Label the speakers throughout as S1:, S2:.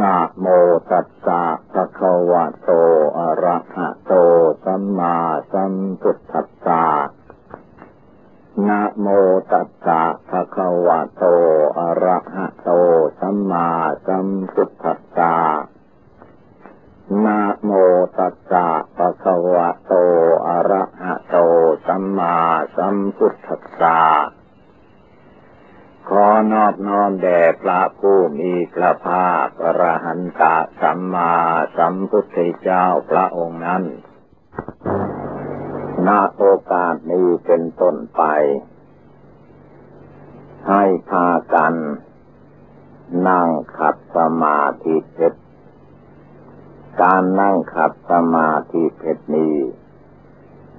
S1: นะโมตัสสะภะคะวะโต อะระหะโต สัมมาสัมพุทธัสสะนะโมตัสสะภะคะวะโต อะระหะโต สัมมาสัมพุทธัสสะนะโมตัสสะภะคะวะโต อะระหะโต สัมมาสัมพุทธัสสะ ขอนอบน้อมแด่พระผู้มีพระภาคอรหันตสัมมาสัมพุทธเจ้าพระองค์นั้นณโอกาสนี้เป็นต้นไป ให้พากัน นั่งขัดสมาธิเพชรการนั่งขัดสมาธิเพชรนี้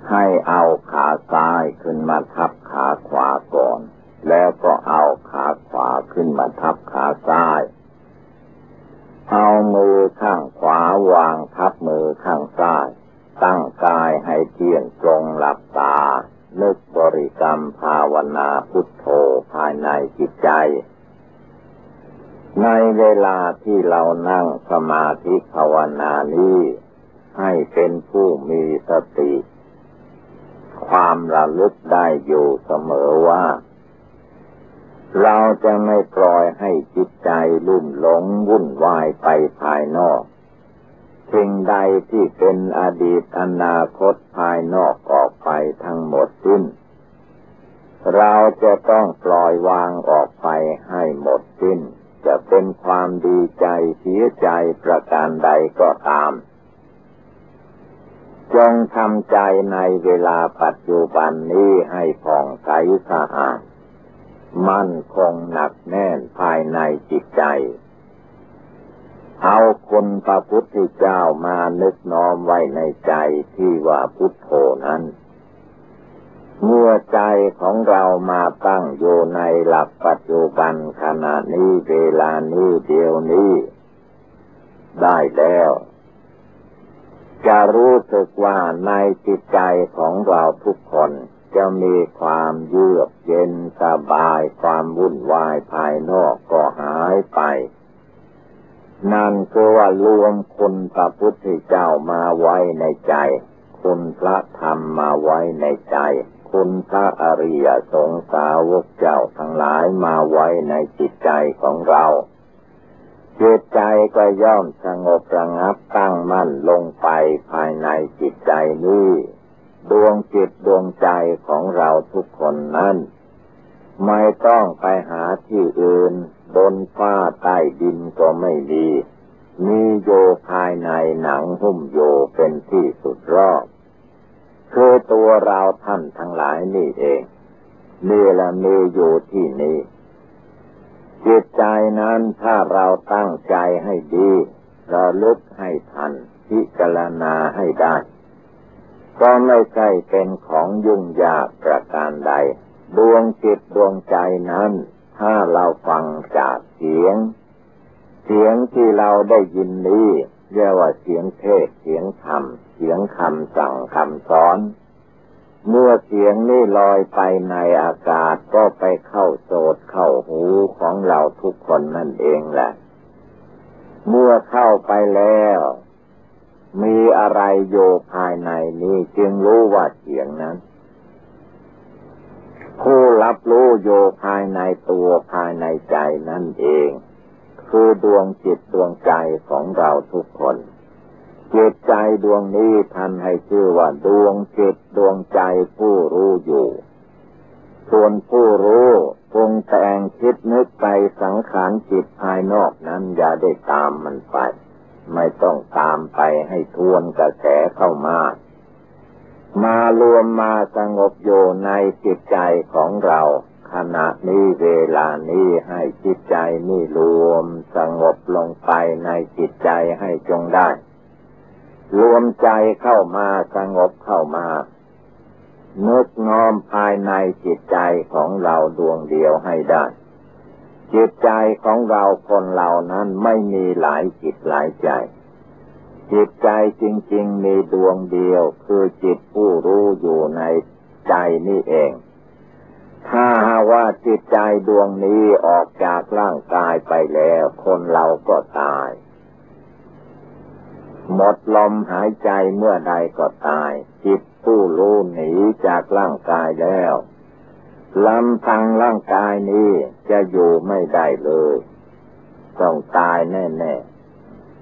S1: ให้เอาขาซ้ายขึ้นมาทับขาขวาก่อน แล้วก็เอาขาขวาขึ้นมาทับขาซ้าย เอามือข้างขวาวางทับมือข้างซ้าย ตั้งกายให้เที่ยงตรงหลับตา นึกบริกรรมภาวนาพุทโธภายในจิตใจ ในเวลาที่เรานั่งสมาธิภาวนานี้ ให้เป็นผู้มีสติ ความระลึกได้อยู่เสมอว่า เราจะไม่ปล่อยให้จิตใจลุ่มหลงวุ่นวายไปภายนอกสิ่งใดที่เป็นอดีตอนาคตภายนอกออกไปทั้งหมดสิ้น เราจะต้องปล่อยวางออกไปให้หมดสิ้น จะเป็นความดีใจเสียใจประการใดก็ตาม จงทำใจในเวลาปัจจุบันนี้ให้ผ่องใสสะอาด มั่นคงหนักแน่นภายในจิตใจ เอาคุณพระพุทธเจ้ามานึกน้อมไว้ในใจที่ว่าพุทโธนั้น เมื่อใจของเรามาตั้งอยู่ในหลักปัจจุบันขณะนี้เวลานี้เดียวนี้ ได้แล้วจะรู้สึกว่าในจิตใจของเราทุกคน จะมีความเยือกเย็นสบายความวุ่นวายภายนอกก็หายไป นั่นคือว่ารวมคุณพระพุทธเจ้ามาไว้ในใจ คุณพระธรรมมาไว้ในใจ คุณพระอริยสงสาวกเจ้าทั้งหลายมาไว้ในจิตใจของเราจิตใจก็ย่อมสงบระงับตั้งมั่นลงไปภายในจิตใจนี้ ดวงจิตดวงใจของเราทุกคนนั้น ไม่ต้องไปหาที่อื่น บนฟ้าใต้ดินก็ไม่ดีมีโยภายในหนังหุ้มโยเป็นที่สุดรอบคือตัวเราท่านทั้งหลายนี่เองนี่ละมีอยู่ที่นี้จิตใจนั้นถ้าเราตั้งใจให้ดีระลึกให้ทันพิจารณาให้ได้ ก็ไม่ใช่เป็นของยุ่งยากประการใด ดวงจิตดวงใจนั้น ถ้าเราฟังจากเสียง เสียงที่เราได้ยินนี้เรียกว่าเสียงเทศเสียงธรรม เสียงคำสั่งคำสอน เมื่อเสียงนี้ลอยไปในอากาศก็ไปเข้าโสดเข้าหูของเราทุกคนนั่นเองแหละ เมื่อเข้าไปแล้ว มีอะไรโยภายในนี้จึงรู้ว่าเสียงนั้น ผู้รับรู้โยภายในตัวภายในใจนั่นเอง คือดวงจิตดวงใจของเราทุกคนจิตใจดวงนี้ท่านให้ชื่อว่า ดวงจิตดวงใจผู้รู้อยู่ ส่วนผู้รู้ปรุงแต่งคิดนึกไปสังขารจิตภายนอกนั้นอย่าได้ตามมันไป ไม่ต้องตามไปให้ทวนกระแสเข้ามา มารวมมาสงบอยู่ในจิตใจของเรา ขณะนี้เวลานี้ให้จิตใจนี่รวมสงบลงไปในจิตใจให้จงได้ รวมใจเข้ามาสงบเข้ามานึกน้อมภายในจิตใจของเราดวงเดียวให้ได้ จิตใจของเราคนเหล่านั้นไม่มีหลายจิตหลายใจ จิตใจจริง ๆ มีดวงเดียวคือจิตผู้รู้อยู่ในใจนี่เอง ถ้าว่าจิตใจดวงนี้ออกจากร่างกายไปแล้ว คนเราก็ตาย หมดลมหายใจเมื่อใดก็ตาย จิตผู้รู้หนีจากร่างกายแล้ว ลำพังร่างกายนี้จะอยู่ไม่ได้เลย ต้องตายแน่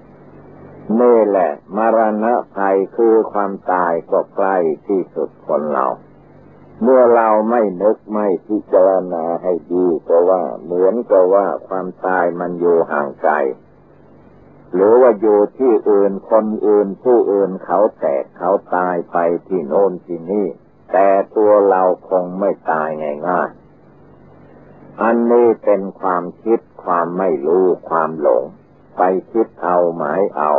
S1: ๆนี่แหละ มรณะภัยคือความตายก็ใกล้ที่สุดคนเรา เมื่อเราไม่นึกไม่พิจารณาให้ดีก็ว่า เหมือนกับว่าความตายมันอยู่ห่างไกลหรือว่าอยู่ที่อื่นคนอื่นผู้อื่นเขาแตกเขาตายไปที่โน่นที่นี่ แต่ตัวเราคงไม่ตายง่ายๆ อันนี้เป็นความคิดความไม่รู้ความหลง ไปคิดเอาหมายเอา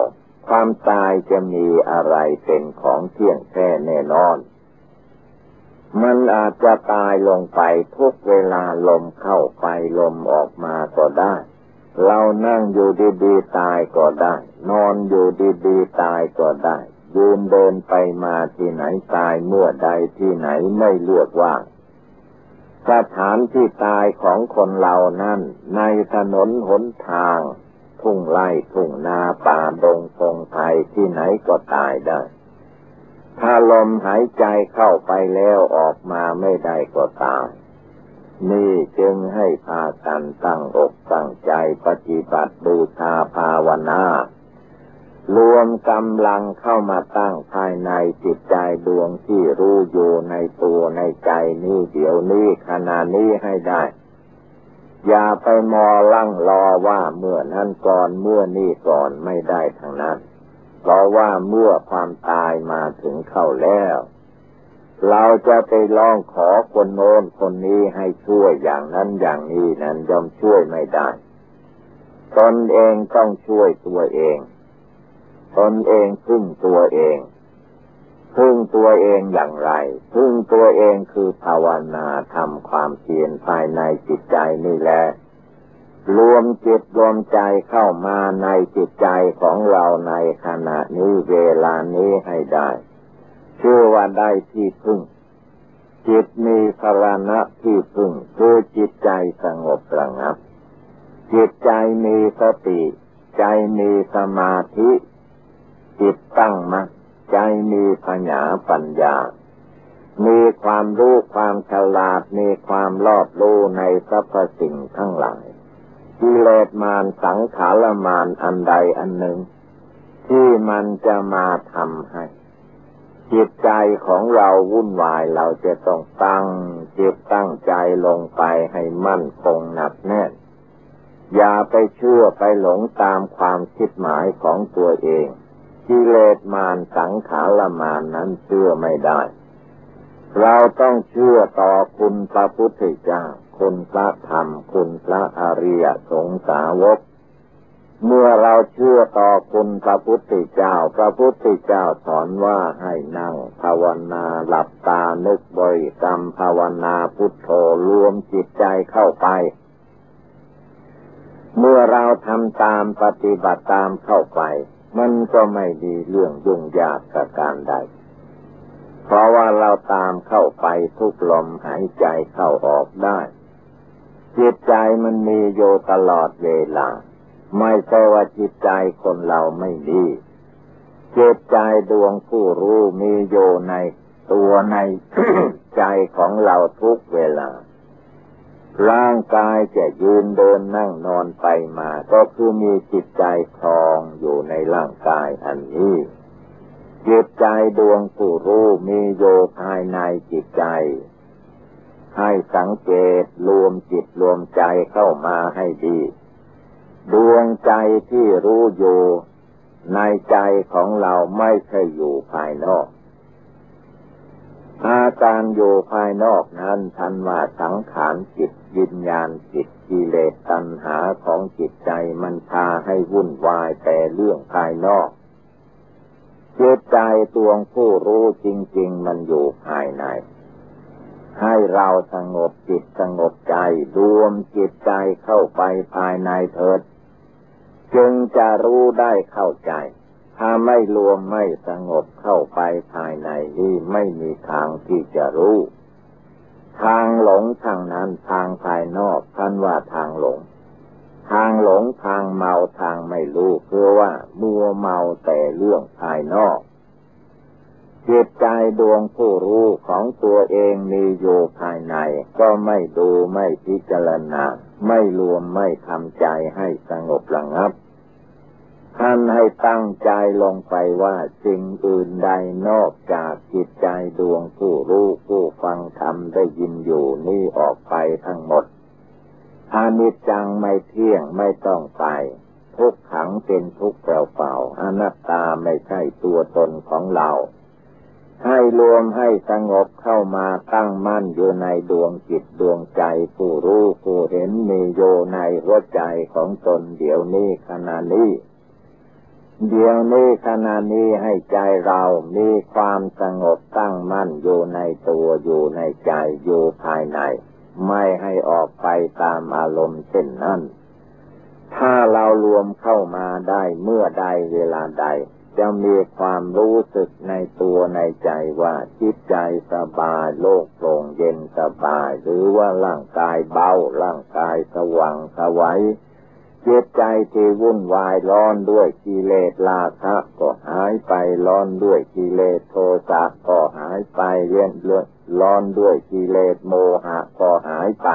S1: ความตายจะมีอะไรเป็นของเที่ยงแท้แน่นอน มันอาจจะตายลงไปทุกเวลาลมเข้าไปลมออกมาก็ได้ เรานั่งอยู่ดีๆตายก็ได้ นอนอยู่ดีๆตายก็ได้ ยืนเดินไปมาที่ไหนตายเมื่อใดที่ไหนไม่เลือกว่างสถานที่ตายของคนเรานั้นในถนนหนทาง ทุ่งไร่ทุ่งนาป่าดงทรงไทยที่ไหนก็ตายได้ ถ้าลมหายใจเข้าไปแล้วออกมาไม่ได้ก็ตาย นี่จึงให้พากันตั้งอกตั้งใจปฏิบัติบูชาภาวนา รวมกำลังเข้ามาตั้งภายในจิตใจดวงที่รู้อยู่ในตัวในใจนี้เดี๋ยวนี้ขณะนี้ให้ได้ อย่าไปมอลั่งรอว่าเมื่อนั้นก่อนเมื่อนี้ก่อนไม่ได้ทั้งนั้น เพราะว่าเมื่อความตายมาถึงเข้าแล้ว เราจะไปร้องขอคนโน้นคนนี้ให้ช่วยอย่างนั้นอย่างนี้นั้นย่อมช่วยไม่ได้ ตนเองต้องช่วยตัวเอง ตนเองพึ่งตัวเอง พึ่งตัวเองอย่างไร พึ่งตัวเองคือภาวนาทำความเพียรภายในจิตใจนี่แหละรวมจิตรวมใจเข้ามาในจิตใจของเราในขณะนี้เวลานี้ให้ได้ชื่อว่าได้ที่พึ่ง จิตมีสรณะที่พึ่งคือจิตใจสงบระงับ จิตใจมีสติ ใจมีสมาธิ จิตตั้งมัใจมีปัญญาปัญญา มีความรู้ความฉลาด มีความรอบรู้ในสรรพสิ่งทั้งหลายกิเลสมารสังขารมารอันใดอันหนึ่ง ที่มันจะมาทำให้ จิตใจของเราวุ่นวายเราจะต้องตั้ง จิตตั้งใจลงไปให้มั่นคงหนักแน่น อย่าไปเชื่อไปหลงตามความคิดหมายของตัวเอง กิเลสมารสังขารมารนั้นเชื่อไม่ได้ เราต้องเชื่อต่อคุณพระพุทธเจ้า คุณพระธรรม คุณพระอริยสงสาวก เมื่อเราเชื่อต่อคุณพระพุทธเจ้า พระพุทธเจ้าสอนว่าให้นั่ง ภาวนาหลับตานึกบริกรรมภาวนาพุทโธรวมจิตใจเข้าไปเมื่อเราทำตามปฏิบัติตามเข้าไป มันก็ไม่ดีเรื่องยุ่งยากประการใด เพราะว่าเราตามเข้าไปทุกลมหายใจเข้าออกได้จิตใจมันมีโยตลอดเวลา ไม่ใช่ว่าจิตใจคนเราไม่ดีจิตใจดวงผู้รู้มีอยู่ในตัวในใจของเราทุกเวลา ร่างกายจะยืนเดินนั่งนอนไปมา ก็คือมีจิตใจคลองอยู่ในร่างกายอันนี้ จิตใจดวงผู้รู้มีโยภายในจิตใจ ให้สังเกตรวมจิตรวมใจเข้ามาให้ดี ดวงใจที่รู้อยู่ในใจของเราไม่ใช่อยู่ภายนอกอาการอยู่ภายนอกนั้นทันว่าสังขารจิต วิญญาณจิตกิเลสตัณหาของจิตใจมันพาให้วุ่นวายแต่เรื่องภายนอกจิตใจตัวผู้รู้จริง ๆ มันอยู่ภายใน ให้เราสงบจิตสงบใจรวมจิตใจเข้าไปภายในเถิด จึงจะรู้ได้เข้าใจ ถ้าไม่รวมไม่สงบเข้าไปภายในนี้ไม่มีทางที่จะรู้ ทางหลงทางนั้นทางภายนอกท่านว่าทางหลง ทางหลงทางเมาทางไม่รู้คือว่ามัวเมาแต่เรื่องภายนอกจิตใจดวงผู้รู้ของตัวเองมีอยู่ภายใน ก็ไม่ดูไม่พิจารณา ไม่รวมไม่ทำใจให้สงบระงับ ท่านให้ตั้งใจลงไปว่าสิ่งอื่นใดนอกจากจิตใจดวงผู้รู้ผู้ฟังธรรมได้ยินอยู่นี่ออกไปทั้งหมดอานิจจังไม่เที่ยงไม่ต้องไป ทุกขังเป็นทุกเปล่าๆอนัตตาไม่ใช่ตัวตนของเรา ให้รวมให้สงบเข้ามาตั้งมั่นอยู่ในดวงจิตดวงใจผู้รู้ผู้เห็นมีโยในหัวใจของตนเดี๋ยวนี้ขณะนี้ เดี๋ยวนี้ขณะนี้ให้ใจเรามีความสงบตั้งมั่นอยู่ในตัวอยู่ในใจอยู่ภายใน ไม่ให้ออกไปตามอารมณ์เช่นนั้น ถ้าเรารวมเข้ามาได้เมื่อใดเวลาใด จะมีความรู้สึกในตัวในใจว่าจิตใจสบายโล่งโปร่งเย็นสบาย หรือว่าร่างกายเบาร่างกายสว่างสวัย จิตใจที่วุ่นวายร้อนด้วยกิเลสลาคะก็หายไปร้อนด้วยกิเลสโทสะก็หายไปเลียนเลือร้อนด้วยกิเลสโมหะก็หายไป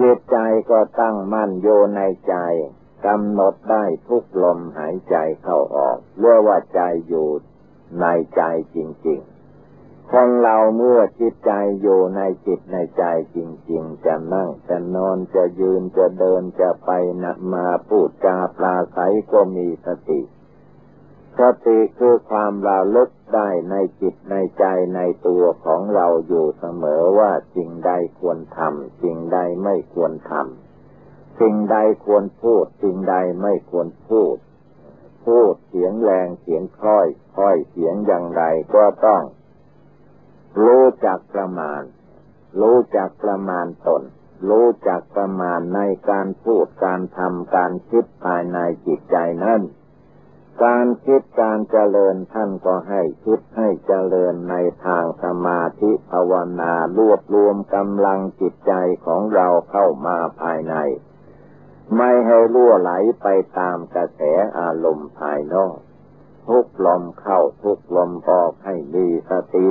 S1: จิตใจก็ตั้งมั่นโยในใจกำหนดได้ทุกลมหายใจเข้าออกเรื่อว่าใจอยู่ในใจจริง ๆ คนเราเมื่อจิตใจอยู่ในจิตในใจจริง ๆ จะนั่งจะนอนจะยืนจะเดินจะไปนะมาพูดจาปลาใสก็มีสติสติคือความระลึกได้ในจิตในใจในตัวของเราอยู่เสมอว่าสิ่งใดควรทำสิ่งใดไม่ควรทำสิ่งใดควรพูดสิ่งใดไม่ควรพูด พูดเสียงแรงเสียงค่อย ค่อยเสียงอย่างไรก็ต้อง รู้จักประมาณ รู้จักประมาณตน รู้จักประมาณในการพูดการทำการคิดภายในจิตใจนั้นการคิดการเจริญท่านก็ให้คิดให้เจริญในทางสมาธิภาวนารวบรวมกำลังจิตใจของเราเข้ามาภายใน ไม่ให้ล่วไหลไปตามกระแสอารมณ์ภายนอก ทุกลมเข้าทุกลมออกให้มีสติ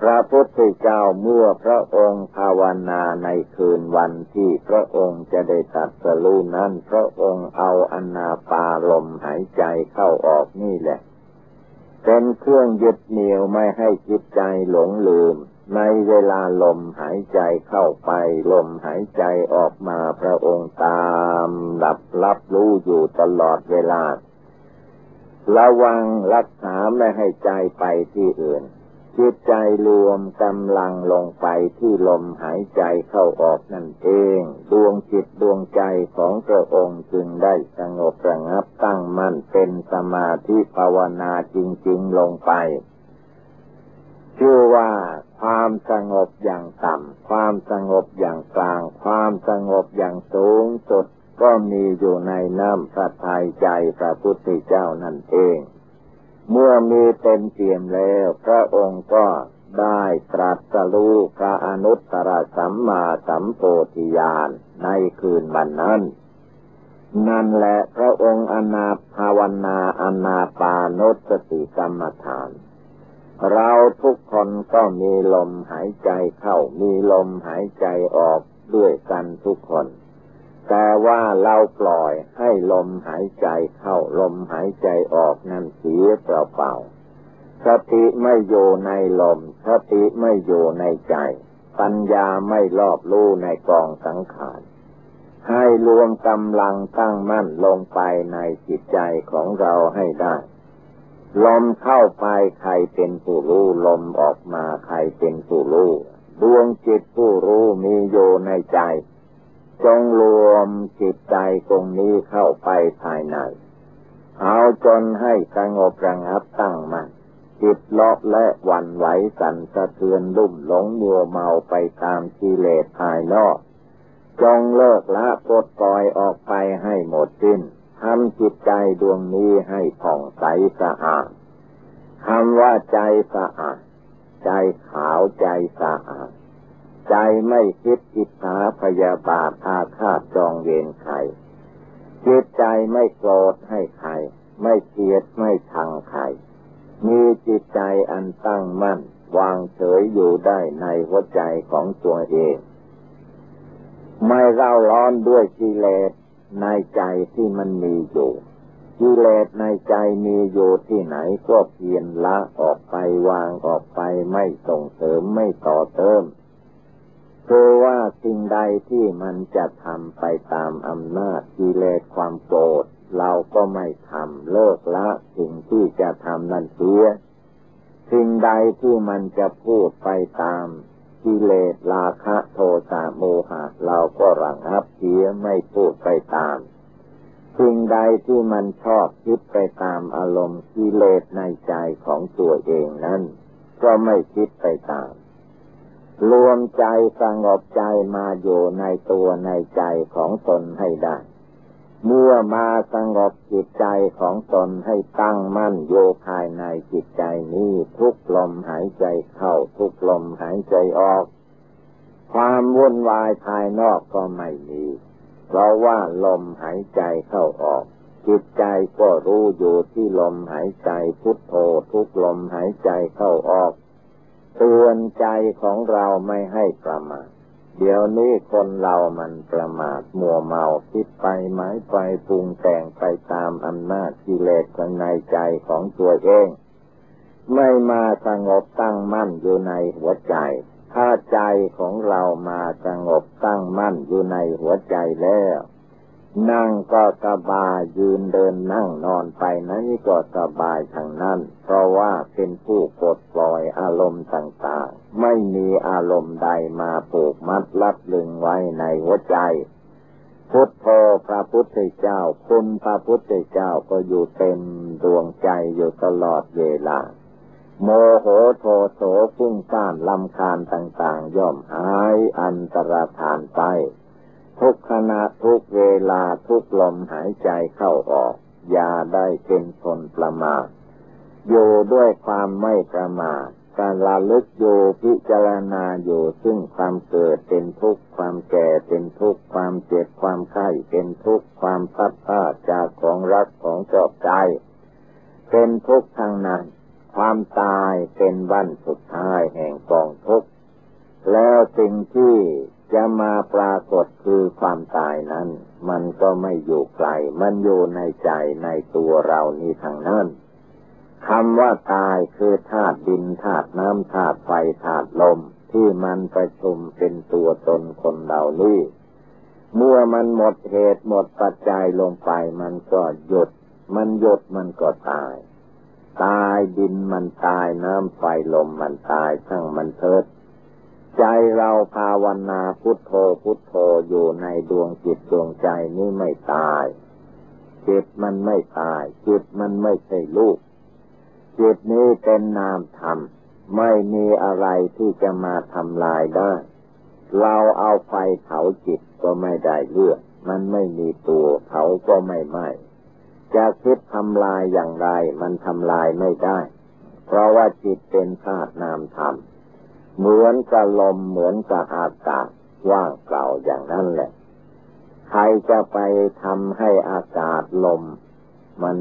S1: พระพุทธเจ้าเมื่อพระองค์ภาวนาในคืนวันที่พระองค์จะได้ตัดสรูนั้น พระองค์เอาอนาปาลมหายใจเข้าออกนี่แหละ เป็นเครื่องยึดเหนี่ยวไม่ให้จิตใจหลงลืม ในเวลาลมหายใจเข้าไป ลมหายใจออกมาพระองค์ตามหลับรับรู้อยู่ตลอดเวลา ระวังรักษาไม่ให้ใจไปที่อื่น จิตใจรวมกำลังลงไปที่ลมหายใจเข้าออกนั่นเอง ดวงจิตดวงใจของพระองค์จึงได้สงบระงับตั้งมั่นเป็นสมาธิภาวนาจริง ๆ ลงไป ชื่อว่าความสงบอย่างต่ำ ความสงบอย่างกลาง ความสงบอย่างสูงสุดก็มีอยู่ในน้ำพระทัยใจพระพุทธเจ้านั่นเอง เมื่อมีเต็มเปี่ยมแล้ว พระองค์ก็ได้ตรัสรู้พระอนุตตรสัมมาสัมโพธิญาณในคืนวันนั้น นั่นแหละพระองค์อนาภาวนาอนาปานสติกรรมฐาน เราทุกคนก็มีลมหายใจเข้ามีลมหายใจออกด้วยกันทุกคน แต่ว่าเราปล่อยให้ลมหายใจเข้าลมหายใจออกนั่นเสียเปล่าๆสติไม่อยู่ในลมสติไม่อยู่ในใจ ปัญญาไม่รอบรู้ในกองสังขารให้รวมกำลังตั้งมั่นลงไปในจิตใจของเราให้ได้ ลมเข้าไปใครเป็นผู้รู้ ลมออกมาใครเป็นผู้รู้ ดวงจิตผู้รู้มีอยู่ในใจ จงรวมจิตใจตรงนี้เข้าไปภายใน เอาจนให้สงบระงับตั้งมัน่นจิตเลาะและวันไหวสั่นสะเทือนลุ่มหลงมัวเมาไปตามกิเลสภายนอก จงเลิกละปลดปล่อยออกไปให้หมดสิ้นทำจิตใจดวงนี้ให้ผ่องใสสะอาดคำว่าใจสะอาด ใจขาวใจสะอาด ใจไม่คิดอิจฉาพยาบาทอาฆาตจองเวรใครจิตใจไม่โกรธให้ใคร ไม่เกลียดไม่ชังใคร มีจิตใจอันตั้งมั่น วางเฉยอยู่ได้ในหัวใจของตัวเอง ไม่เร่าร้อนด้วยกิเลสในใจที่มันมีอยู่กิเลสในใจมีอยู่ที่ไหนก็เพียนละออกไปวางออกไปไม่ส่งเสริมไม่ต่อเติม สิ่งใดที่มันจะทำไปตามอำนาจกิเลสความโกรธเราก็ไม่ทำเลิกละ สิ่งที่จะทำนั่นเสีย สิ่งใดที่มันจะพูดไปตามกิเลสราคะโทสะโมหะ เราก็ระงับเสียไม่พูดไปตาม สิ่งใดที่มันชอบคิดไปตามอารมณ์กิเลสในใจของตัวเองนั้น ก็ไม่คิดไปตาม รวมใจสงบใจมาอยู่ในตัวในใจของตนให้ได้ เมื่อมาสงบจิตใจของตนให้ตั้งมั่นโยภายในจิตใจนี้ทุกลมหายใจเข้าทุกลมหายใจออก ความวุ่นวายภายนอกก็ไม่มี เพราะว่าลมหายใจเข้าออก จิตใจก็รู้อยู่ที่ลมหายใจพุทโธทุกลมหายใจเข้าออก เตือนใจของเราไม่ให้ประมาทเดี๋ยวนี้คนเรามันประมาทมัวเมาคิดไปหมายไปปรุงแต่งไปตามอำนาจกิเลสภายในใจของตัวเอง ไม่มาสงบตั้งมั่นอยู่ในหัวใจ ถ้าใจของเรามาสงบตั้งมั่นอยู่ในหัวใจแล้ว นั่งก็สบายยืนเดินนั่งนอนไปนั้นก็สบายทางนั้น เพราะว่าเป็นผู้ปลดปล่อยอารมณ์ต่างๆ ไม่มีอารมณ์ใดมาผูกมัดลัดลึงไว้ในหัวใจ พุทโธพระพุทธเจ้า คุณพระพุทธเจ้าก็อยู่เต็มดวงใจอยู่ตลอดเวลา โมโหโทโสฟุ้งซ่านลำคาญต่างๆ ย่อมหายอันตรธานไป ทุกขณะทุกเวลาทุกลมหายใจเข้าออก อย่าได้เป็นคนประมาทอยู่ด้วยความไม่ประมาทการละลึกอยู่พิจารณาอยู่ซึ่งความเกิดเป็นทุกข์ความแก่เป็นทุกข์ความเจ็บความไข้เป็นทุกข์ความพัดพาจากของรักของชอบใจ เป็นทุกข์ทางนั้น ความตายเป็นวันสุดท้ายแห่งกองทุกข์แล้วสิ่งที่ จะมาปรากฏคือความตายนั้น มันก็ไม่อยู่ไกล มันอยู่ในใจในตัวเรานี่ทางนั้นคำว่าตายคือธาตุดินธาตุน้ำธาตุไฟธาตุลม ที่มันประชุมเป็นตัวตนคนเรานี้เมื่อมันหมดเหตุหมดปัจจัยลงไป มันก็หยุด มันหยุดมันก็ตาย ตายดินมันตายน้ำไฟลมมันตายช่างมันเถิด ใจเราภาวนาพุทโธพุทโธอยู่ในดวงจิตดวงใจนี้ไม่ตาย จิตมันไม่ตาย จิตมันไม่ใช่ลูก จิตนี้เป็นนามธรรม ไม่มีอะไรที่จะมาทำลายได้ เราเอาไฟเผาจิตก็ไม่ได้เลือดมันไม่มีตัวเผาก็ไม่ไหม้จะคิดทำลายอย่างไร มันทำลายไม่ได้ เพราะว่าจิตเป็นธาตุนามธรรม เหมือนกับลมเหมือนกับอากาศว่างเปล่าอย่างนั้นแหละ ใครจะไปทำให้อากาศลม มัน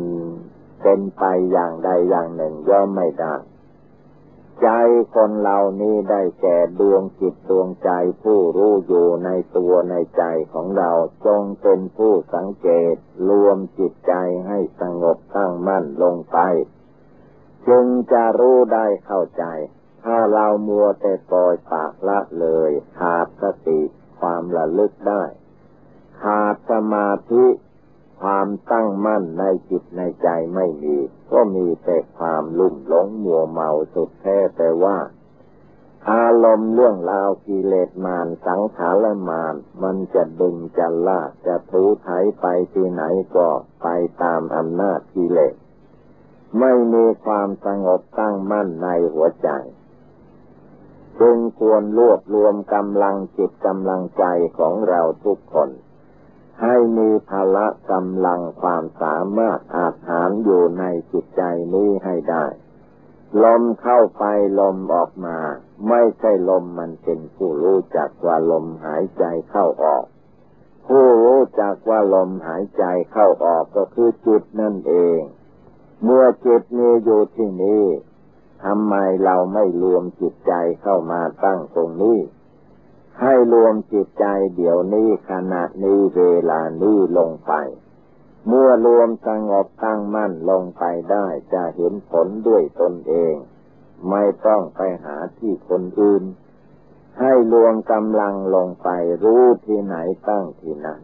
S1: เป็นไปอย่างใดอย่างหนึ่งย่อมไม่ได้ใจคนเหล่านี้ได้แก่ดวงจิตดวงใจผู้รู้อยู่ในตัวในใจของเราจงเป็นผู้สังเกตรวมจิตใจให้สงบตั้งมั่นลงไป จึงจะรู้ได้เข้าใจ ถ้าเรามัวแต่ปล่อยปากละเลยขาดสติความระลึกได้ขาดสมาธิความตั้งมั่นในจิตในใจไม่มี ก็มีแต่ความลุ่มหลงมัวเมาสุดแท้แต่ว่า อารมณ์เรื่องราวกิเลสมานสังขารมาน มันจะดึงจะลากจะทูไถไปที่ไหนก็ไปตามอำนาจกิเลส ไม่มีความสงบตั้งมั่นในหัวใจ จึงควรรวบรวมกำลังจิตกำลังใจของเราทุกคน ให้มีพละกำลังความสามารถอาหารอยู่ในจิตใจนี้ให้ได้ ลมเข้าไปลมออกมา ไม่ใช่ลมมันเป็นผู้รู้จักว่าลมหายใจเข้าออก ผู้รู้จักว่าลมหายใจเข้าออกก็คือจิตนั่นเอง เมื่อจิตมีอยู่ที่นี้ ทำไมเราไม่รวมจิตใจเข้ามาตั้งตรงนี้ ให้รวมจิตใจเดี๋ยวนี้ขณะนี้เวลานี้ลงไป เมื่อรวมสงบตั้งมั่นลงไปได้จะเห็นผลด้วยตนเอง ไม่ต้องไปหาที่คนอื่น ให้รวมกำลังลงไปรู้ที่ไหนตั้งที่นั้น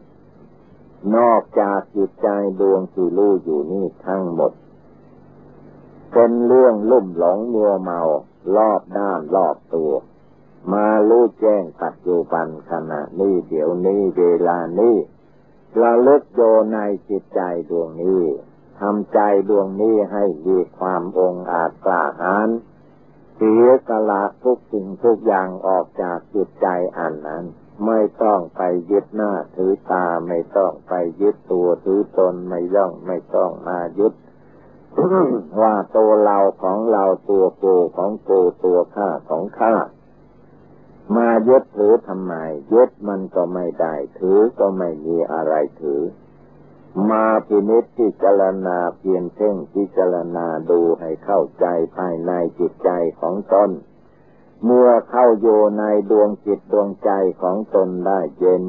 S1: นอกจากจิตใจดวงที่รู้อยู่นี่ทั้งหมด เป็นเรื่องลุ่มหลงมัวเมารอบด้านรอบตัว มารู้แจ้งปัจจุบันขณะนี้เดี๋ยวนี้เวลานี้ระลึกโยในจิตใจดวงนี้ทำใจดวงนี้ให้มีความองอาจกล้าหาญเสียสละทุกสิ่งทุกอย่างออกจากจิตใจอันนั้น ไม่ต้องไปยึดหน้าถือตาไม่ต้องไปยึดตัวถือตนไม่ย่องไม่ต้องมายึด ว่าตัวเราของเราตัวกูของกูตัวข้าของข้ามายึดถือทำไมยึดมันก็ไม่ได้ ถือก็ไม่มีอะไรถือ มาพินิจพิจารณาเพียนเพ่งพิจารณาดูให้เข้าใจภายในจิตใจของตนเมื่อเข้าโยในดวงจิตดวงใจของตนได้เย็น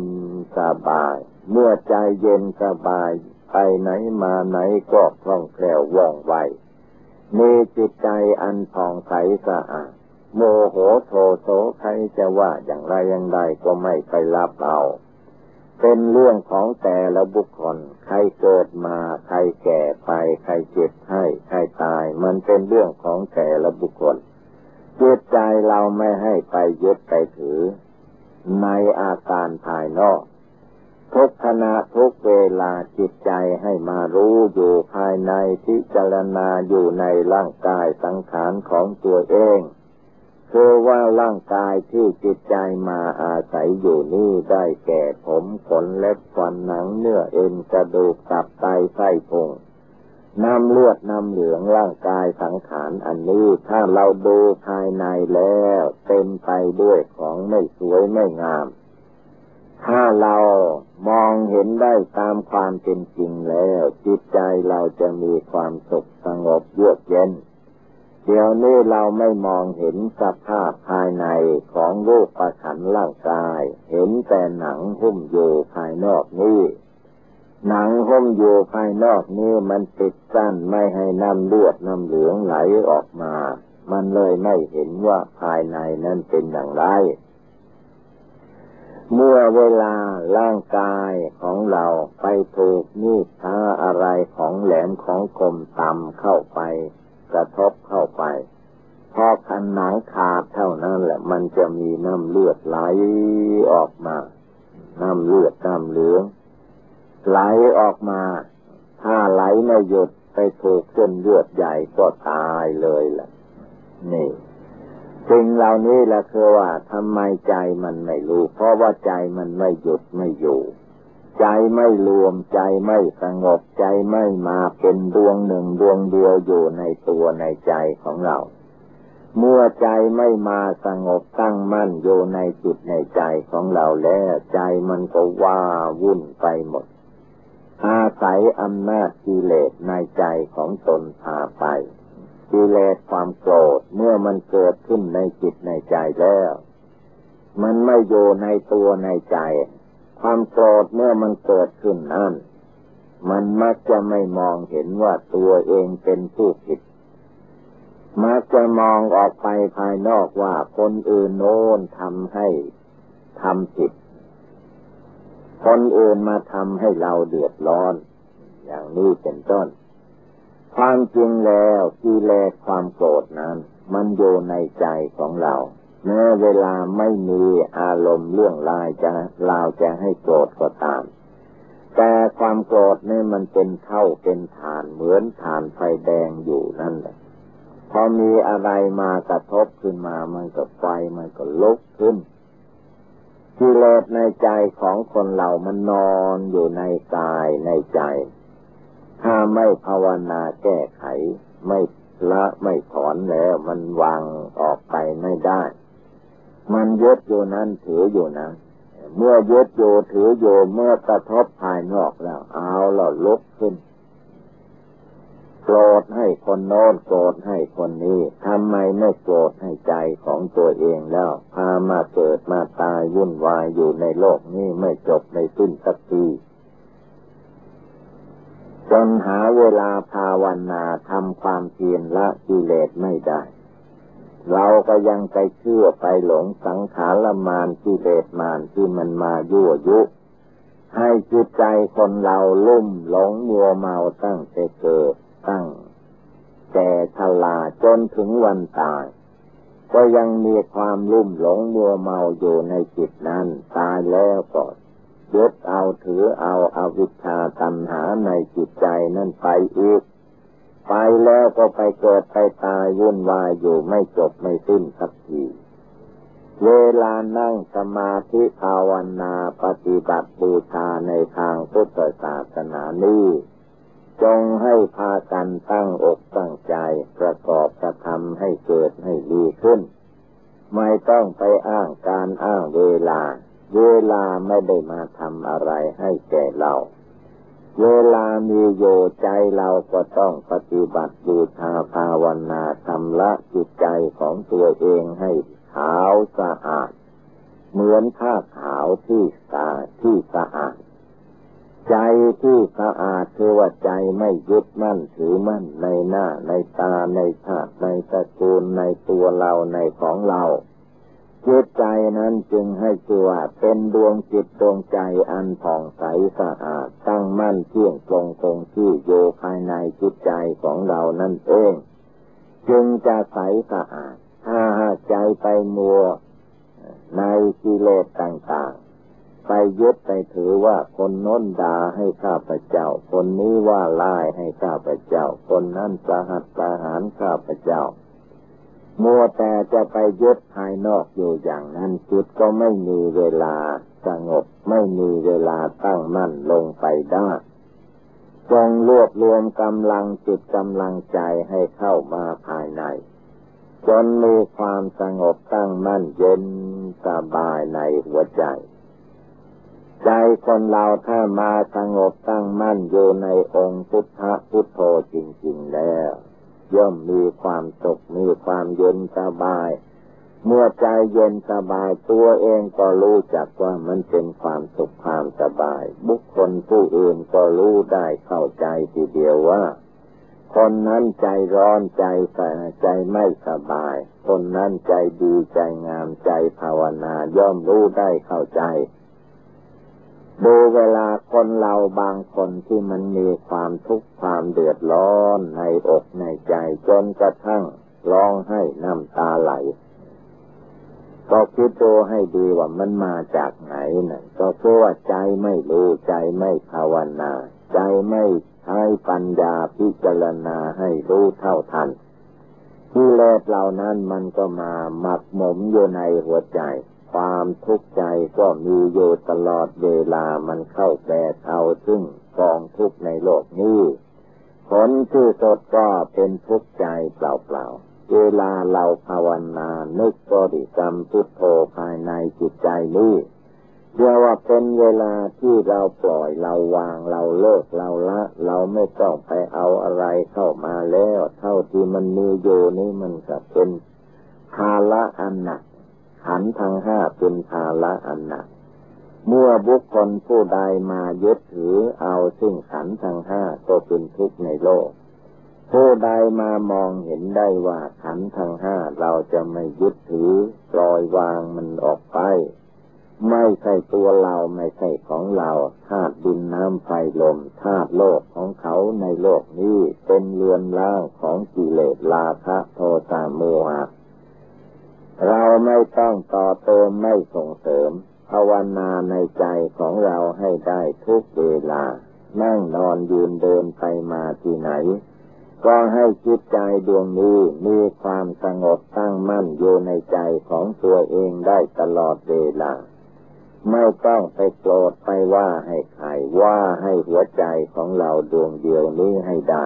S1: สบาย เมื่อใจเย็นสบาย ไปไหนมาไหนก็คล่องแคล่วว่องไว มีจิตใจอันผ่องใสสะอาด โมโหโทโสใครจะว่าอย่างไรอย่างใดก็ไม่ไปรับเอาเป็นเรื่องของแต่ละบุคคล ใครเกิดมา ใครแก่ไป ใครเจ็บให้ใครตาย มันเป็นเรื่องของแต่ละบุคคลเจตใจเราไม่ให้ไปยึดไปถือ ในอาการภายนอก ทุกขณะทุกเวลาจิตใจให้มารู้อยู่ภายในพิจารณาอยู่ในร่างกายสังขารของตัวเองคือว่าร่างกายที่จิตใจมาอาศัยอยู่นี่ได้แก่ผมขนเล็บฟันหนังเนื้อเอ็นกระดูกตับไตไส้พุงน้ำเลือดน้ำเหลืองร่างกายสังขารอันนี้ถ้าเราดูภายในแล้ว เต็มไปด้วยของไม่สวยไม่งาม ถ้าเรามองเห็นได้ตามความเป็นจริงแล้ว จิตใจเราจะมีความสุขสงบเยือกเย็น เดี๋ยวนี้เราไม่มองเห็นสภาพภายในของรูปประขันร่างกาย เห็นแต่หนังหุ้มอยู่ภายนอกนี้หนังหุ้มอยู่ภายนอกนี้มันปิดกั้นไม่ให้น้ำเลือดน้ำเหลืองไหลออกมา มันเลยไม่เห็นว่าภายในนั้นเป็นอย่างไร เมื่อเวลาร่างกายของเราไปถูกมีดท้าอะไรของแหลมของคมต่ำเข้าไป กระทบเข้าไป พอคันหนังขาดเท่านั้นแหละ มันจะมีน้ำเลือดไหลออกมา น้ำเลือดน้ำเหลืองไหลออกมา ถ้าไหลไม่หยุดไปถูกเส้นเลือดใหญ่ก็ตายเลยแหละนี่ สิ่งเหล่านี้แหละคือว่าทำไมใจมันไม่รู้ เพราะว่าใจมันไม่หยุดไม่อยู่ ใจไม่รวมใจไม่สงบใจไม่มาเป็นดวงหนึ่งดวงเดียวอยู่ในตัวในใจของเรา เมื่อใจไม่มาสงบตั้งมั่นอยู่ในจิตในใจของเราแล้วใจมันก็ว่าวุ่นไปหมดอาศัยอำนาจกิเลสในใจของตนพาไป กิเลสความโกรธเมื่อมันเกิดขึ้นในจิตในใจแล้ว มันไม่อยู่ในตัวในใจ ความโกรธเมื่อมันเกิดขึ้นนั่นมันมักจะไม่มองเห็นว่าตัวเองเป็นผู้ผิด มักจะมองออกไปภายนอกว่าคนอื่นโน้นทำให้ทำผิด คนอื่นมาทำให้เราเดือดร้อน อย่างนี้เป็นต้น ความจริงแล้วกิเลสความโกรธนั้น มันอยู่ในใจของเราแม้เวลาไม่มีอารมณ์เรื่องลายจะเราจะให้โกรธก็ตาม แต่ความโกรธนี่มันเป็นเท่าเป็นฐานเหมือนฐานไฟแดงอยู่นั่นแหละพอมีอะไรมากระทบขึ้นมามันก็ไฟมันก็ลุกขึ้นกิเลสในใจของคนเรามันนอนอยู่ในกายในใจ ถ้าไม่ภาวนาแก้ไข ไม่ละไม่ถอนแล้ว มันวางออกไปไม่ได้ มันยึดอยู่นั้นถืออยู่นั้นเมื่อยึดอยู่ถืออยู่เมื่อกระทบภายนอกแล้ว เอาแล้วลุกขึ้นโกรธให้คนโน้นโกรธให้คนนี้ทำไมไม่โกรธให้ใจของตัวเองแล้ว พามาเกิดมาตายวุ่นวายอยู่ในโลกนี้ไม่จบในสิ้นสักที จนหาเวลาภาวนาทำความเพียรละกิเลสไม่ได้ เราก็ยังไปเชื่อไปหลงสังขารมานกิเลสมานที่มันมายั่วยุ ให้จิตใจคนเราลุ่มหลงมัวเมาตั้งแต่เกิดตั้งแก่ชราจนถึงวันตาย ก็ยังมีความลุ่มหลงมัวเมาอยู่ในจิตนั้น ตายแล้วก็ ยึดเอาถือเอาอาวิชชาตัณหาในจิตใจนั่นไปอีก ไปแล้วก็ไปเกิดไปตายวุ่นวายอยู่ไม่จบไม่สิ้นสักทีเวลานั่งสมาธิภาวนาปฏิบัติบูชาในทางพุทธศาสนานี้จงให้พากันตั้งอกตั้งใจประกอบกระทำให้เกิดให้ดีขึ้น ไม่ต้องไปอ้างการอ้างเวลา เวลาไม่ได้มาทำอะไรให้แก่เรา เวลามีโยใจเราก็ต้องปฏิบัติบูชาภาวนาทำละจิตใจของตัวเองให้ขาวสะอาด เหมือนผ้าขาวที่สะที่สะอาด ใจที่สะอาดคือว่าใจไม่ยึดมั่นถือมั่นในหน้าในตาในชาติในตระกูลในตัวเราในของเรา จิตใจนั้นจึงให้ชื่อว่าเป็นดวงจิตดวงใจอันผ่องใสสะอาดตั้งมั่นเที่ยงตรงตรงที่โยภายในจิตใจของเรานั่นเอง จึงจะใสสะอาดถ้าหากใจไปมัวในกิเลสต่างๆ ไปยึดไปถือว่าคนน้นด่าให้ข้าพเจ้า คนนี้ว่าไล่ให้ข้าพเจ้า คนนั้นประหัตประหารข้าพเจ้า มัวแต่จะไปยึดภายนอกอยู่อย่างนั้นจิตก็ไม่มีเวลาสงบ ไม่มีเวลาตั้งมั่นลงไปได้จงรวบรวมกำลังจิตกำลังใจให้เข้ามาภายใน จนมีความสงบตั้งมั่นเย็นสบายในหัวใจ ใจคนเราถ้ามาสงบตั้งมั่นอยู่ในองค์พุทธพุทโธจริง ๆ แล้ว ย่อมมีความสุขมีความเย็นสบาย เมื่อใจเย็นสบายตัวเองก็รู้จักว่ามันเป็นความสุขความสบาย บุคคลผู้อื่นก็รู้ได้เข้าใจทีเดียวว่า คนนั้นใจร้อนใจใจไม่สบาย คนนั้นใจดีใจงามใจภาวนาย่อมรู้ได้เข้าใจ ดูเวลาคนเราบางคนที่มันมีความทุกข์ความเดือดร้อนในอกในใจจนกระทั่งร้องให้น้ำตาไหล ก็คิดดูให้ดีว่ามันมาจากไหนนะ่ะ ก็เพราะว่าใจไม่รู้ใจไม่ภาวนา ใจไม่ใช้ปัญญาพิจารณาให้รู้เท่าทันที่เลสเหล่านั้นมันก็มาหมักหมมอยู่ในหัวใจ ความทุกข์ใจก็มีอยู่ตลอดเวลามันเข้าแบกเอาซึ่งกองทุกข์ในโลกนี้ผลที่สดก็เป็นทุกข์ใจเปล่าๆ เวลาเราภาวนานึกบริกรรมพุทโธภายในจิตใจนี้เรียกว่าเป็นเวลาที่เราปล่อยเราวางเราเลิกเราละ เราไม่ต้องไปเอาอะไรเข้ามาแล้ว เท่าที่มันมีอยู่นี่มันก็เป็นภาระอันหนัก ขันทั้งห้าเป็นภาละอันหนัก เมื่อบุคคลผู้ใดมายึดถือเอาซึ่งขันทั้งห้าก็เป็นทุกข์ในโลก ผู้ใดมามองเห็นได้ว่าขันทั้งห้าเราจะไม่ยึดถือปล่อยวางมันออกไป ไม่ใช่ตัวเราไม่ใช่ของเราธาตุดินน้ำไฟลมธาตุโลกของเขาในโลกนี้เป็นเรือนร่างของกิเลสราคะโทสะโมหะ เราไม่ต้องต่อเติมไม่ส่งเสริมภาวนาในใจของเราให้ได้ทุกเวลา นั่งนอนยืนเดินไปมาที่ไหน ก็ให้จิตใจดวงนี้มีความสงบตั้งมั่นอยู่ในใจของตัวเองได้ตลอดเวลา ไม่ต้องไปโกรธไปว่าให้ใครว่าให้หัวใจของเราดวงเดียวนี้ให้ได้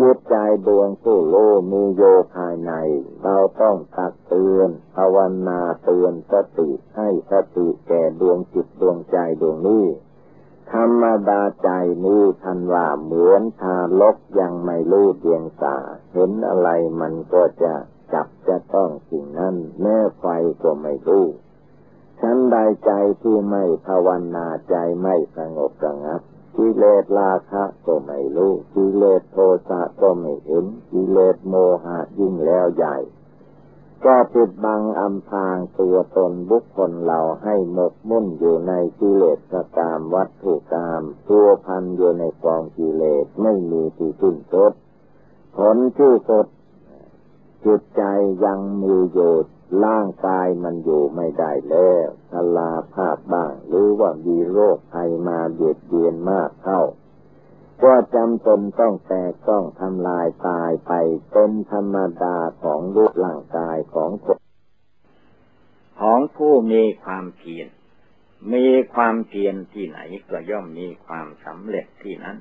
S1: จิตใจดวงผู้โลมีโยภายใน เราต้องตักเตือนภาวนาเตือนสติให้สติแก่ดวงจิตดวงใจดวงนี้ ธรรมดาใจนี้ทันว่าเหมือนทารกยังไม่รู้เดียงสา เห็นอะไรมันก็จะจับจะต้องสิ่งนั้น แม่ไฟก็ไม่รู้ฉันใดใจที่ไม่ภาวนาใจไม่สงบระงับ กิเลสราคะก็ไม่รู้กิเลสโทสะก็ไม่เห็นกิเลสโมหะยิ่งแล้วใหญ่ ก็ปิดบังอำพรางตัวตนบุคคลเราให้หมกมุ่นอยู่ในกิเลสกามวัตถุกรรมตัวพันอยู่ในกองกิเลสไม่มีที่สิ้นสุดผลที่สุดจิตใจยังมีอยู่ ร่างกายมันอยู่ไม่ได้แล้วชลาภาพบ้าง หรือว่ามีโรคภัยมาเบียดเบียนมากเข้า ก็จำตนต้องแตกต้องทำลายตายไปเป็นธรรมดาของรูปร่างกายของคนของผู้มีความเพียรมีความเพียรที่ไหนก็ย่อมมีความสำเร็จที่นั้น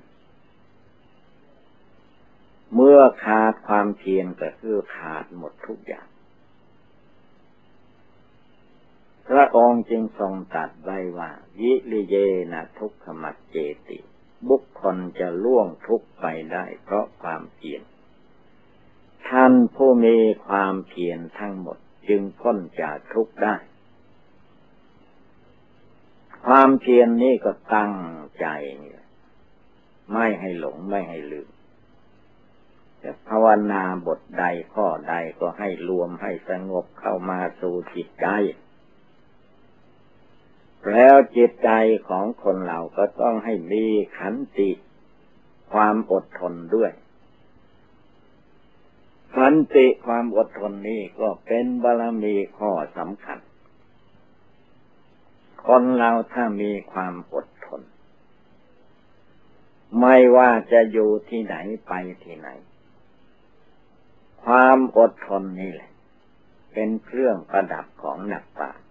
S1: เมื่อขาดความเพียรก็คือขาดหมดทุกอย่าง พระองค์จึงทรงตรัสไว้ว่า ยิริเยนะทุกขมัดเจติ บุคคลจะล่วงทุกไปได้เพราะความเพียรท่านผู้มีความเพียรทั้งหมดจึงพ้นจากทุกได้ ความเพียรนนี้ก็ตั้งใจนี่ไม่ให้หลงไม่ให้ลืมจะภาวนาบทใดข้อใดก็ให้รวมให้สงบเข้ามาสู่จิตใจ แล้วจิตใจของคนเราก็ต้องให้มีขันติ ความอดทนด้วย ขันติความอดทนนี้ก็เป็นบารมีข้อสำคัญ คนเราถ้ามีความอดทน ไม่ว่าจะอยู่ที่ไหนไปที่ไหน ความอดทนนี่แหละ เป็นเครื่องประดับของนักปราช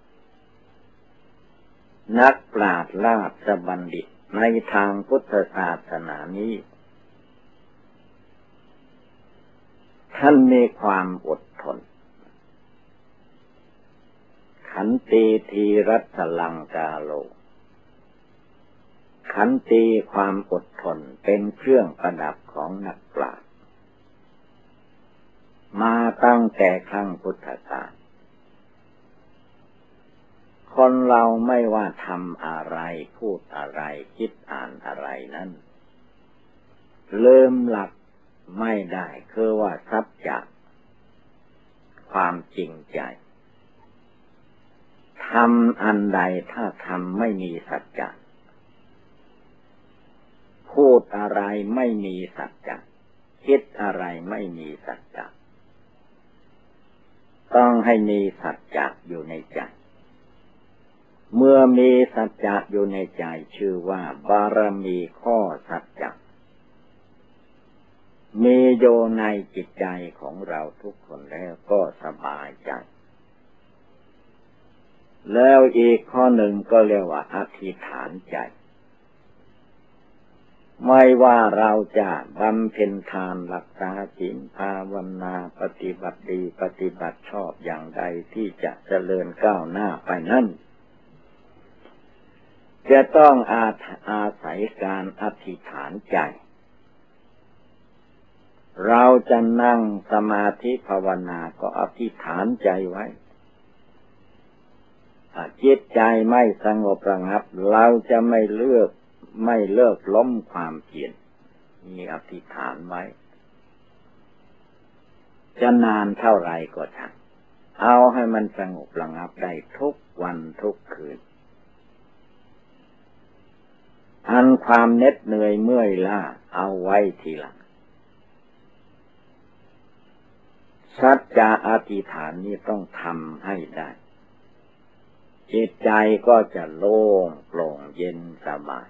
S1: นักปราชญ์ราชบัณฑิตในทางพุทธศาสนานี้ ท่านมีความอดทน ขันตีทีรัตลังกาโล ขันตีความอดทนเป็นเครื่องประดับของนักปราชญ์มาตั้งแต่ครั้งพุทธกาล คนเราไม่ว่าทำอะไร พูดอะไร คิดอ่านอะไรนั้นเริ่มหลักไม่ได้คือว่าทรัพย์จากความจริงใจทำอันใดถ้าทำไม่มีสัจจะพูดอะไรไม่มีสัจจะคิดอะไรไม่มีสัจจะต้องให้มีสัจจะอยู่ในใจ เมื่อมีสัจจะอยู่ในใจชื่อว่า บารมีข้อสัจจะมีโยในจิตใจของเราทุกคนแล้วก็สบายใจ แล้วอีกข้อหนึ่งก็เรียกว่าอธิษฐานใจ ไม่ว่าเราจะบำเพ็ญทานรักษาศีลภาวนาปฏิบัติดีปฏิบัติชอบอย่างใดที่จะเจริญก้าวหน้าไปนั่น จะต้องอาอาศัยการอธิษฐานใจ เราจะนั่งสมาธิภาวนาก็อธิษฐานใจไว้จิตใจไม่สงบระงับ เราจะไม่เลือกไม่เลิกล้มความเพียรมีอธิษฐานไว้ จะนานเท่าไรก็ช่างเอาให้มันสงบระงับได้ทุกวันทุกคืน อันความเน็ดเหนื่อยเมื่อยล้าเอาไว้ทีหลังสัจจะอธิษฐานนี้ต้องทำให้ได้ จิตใจก็จะโล่งโปร่งเย็นสบาย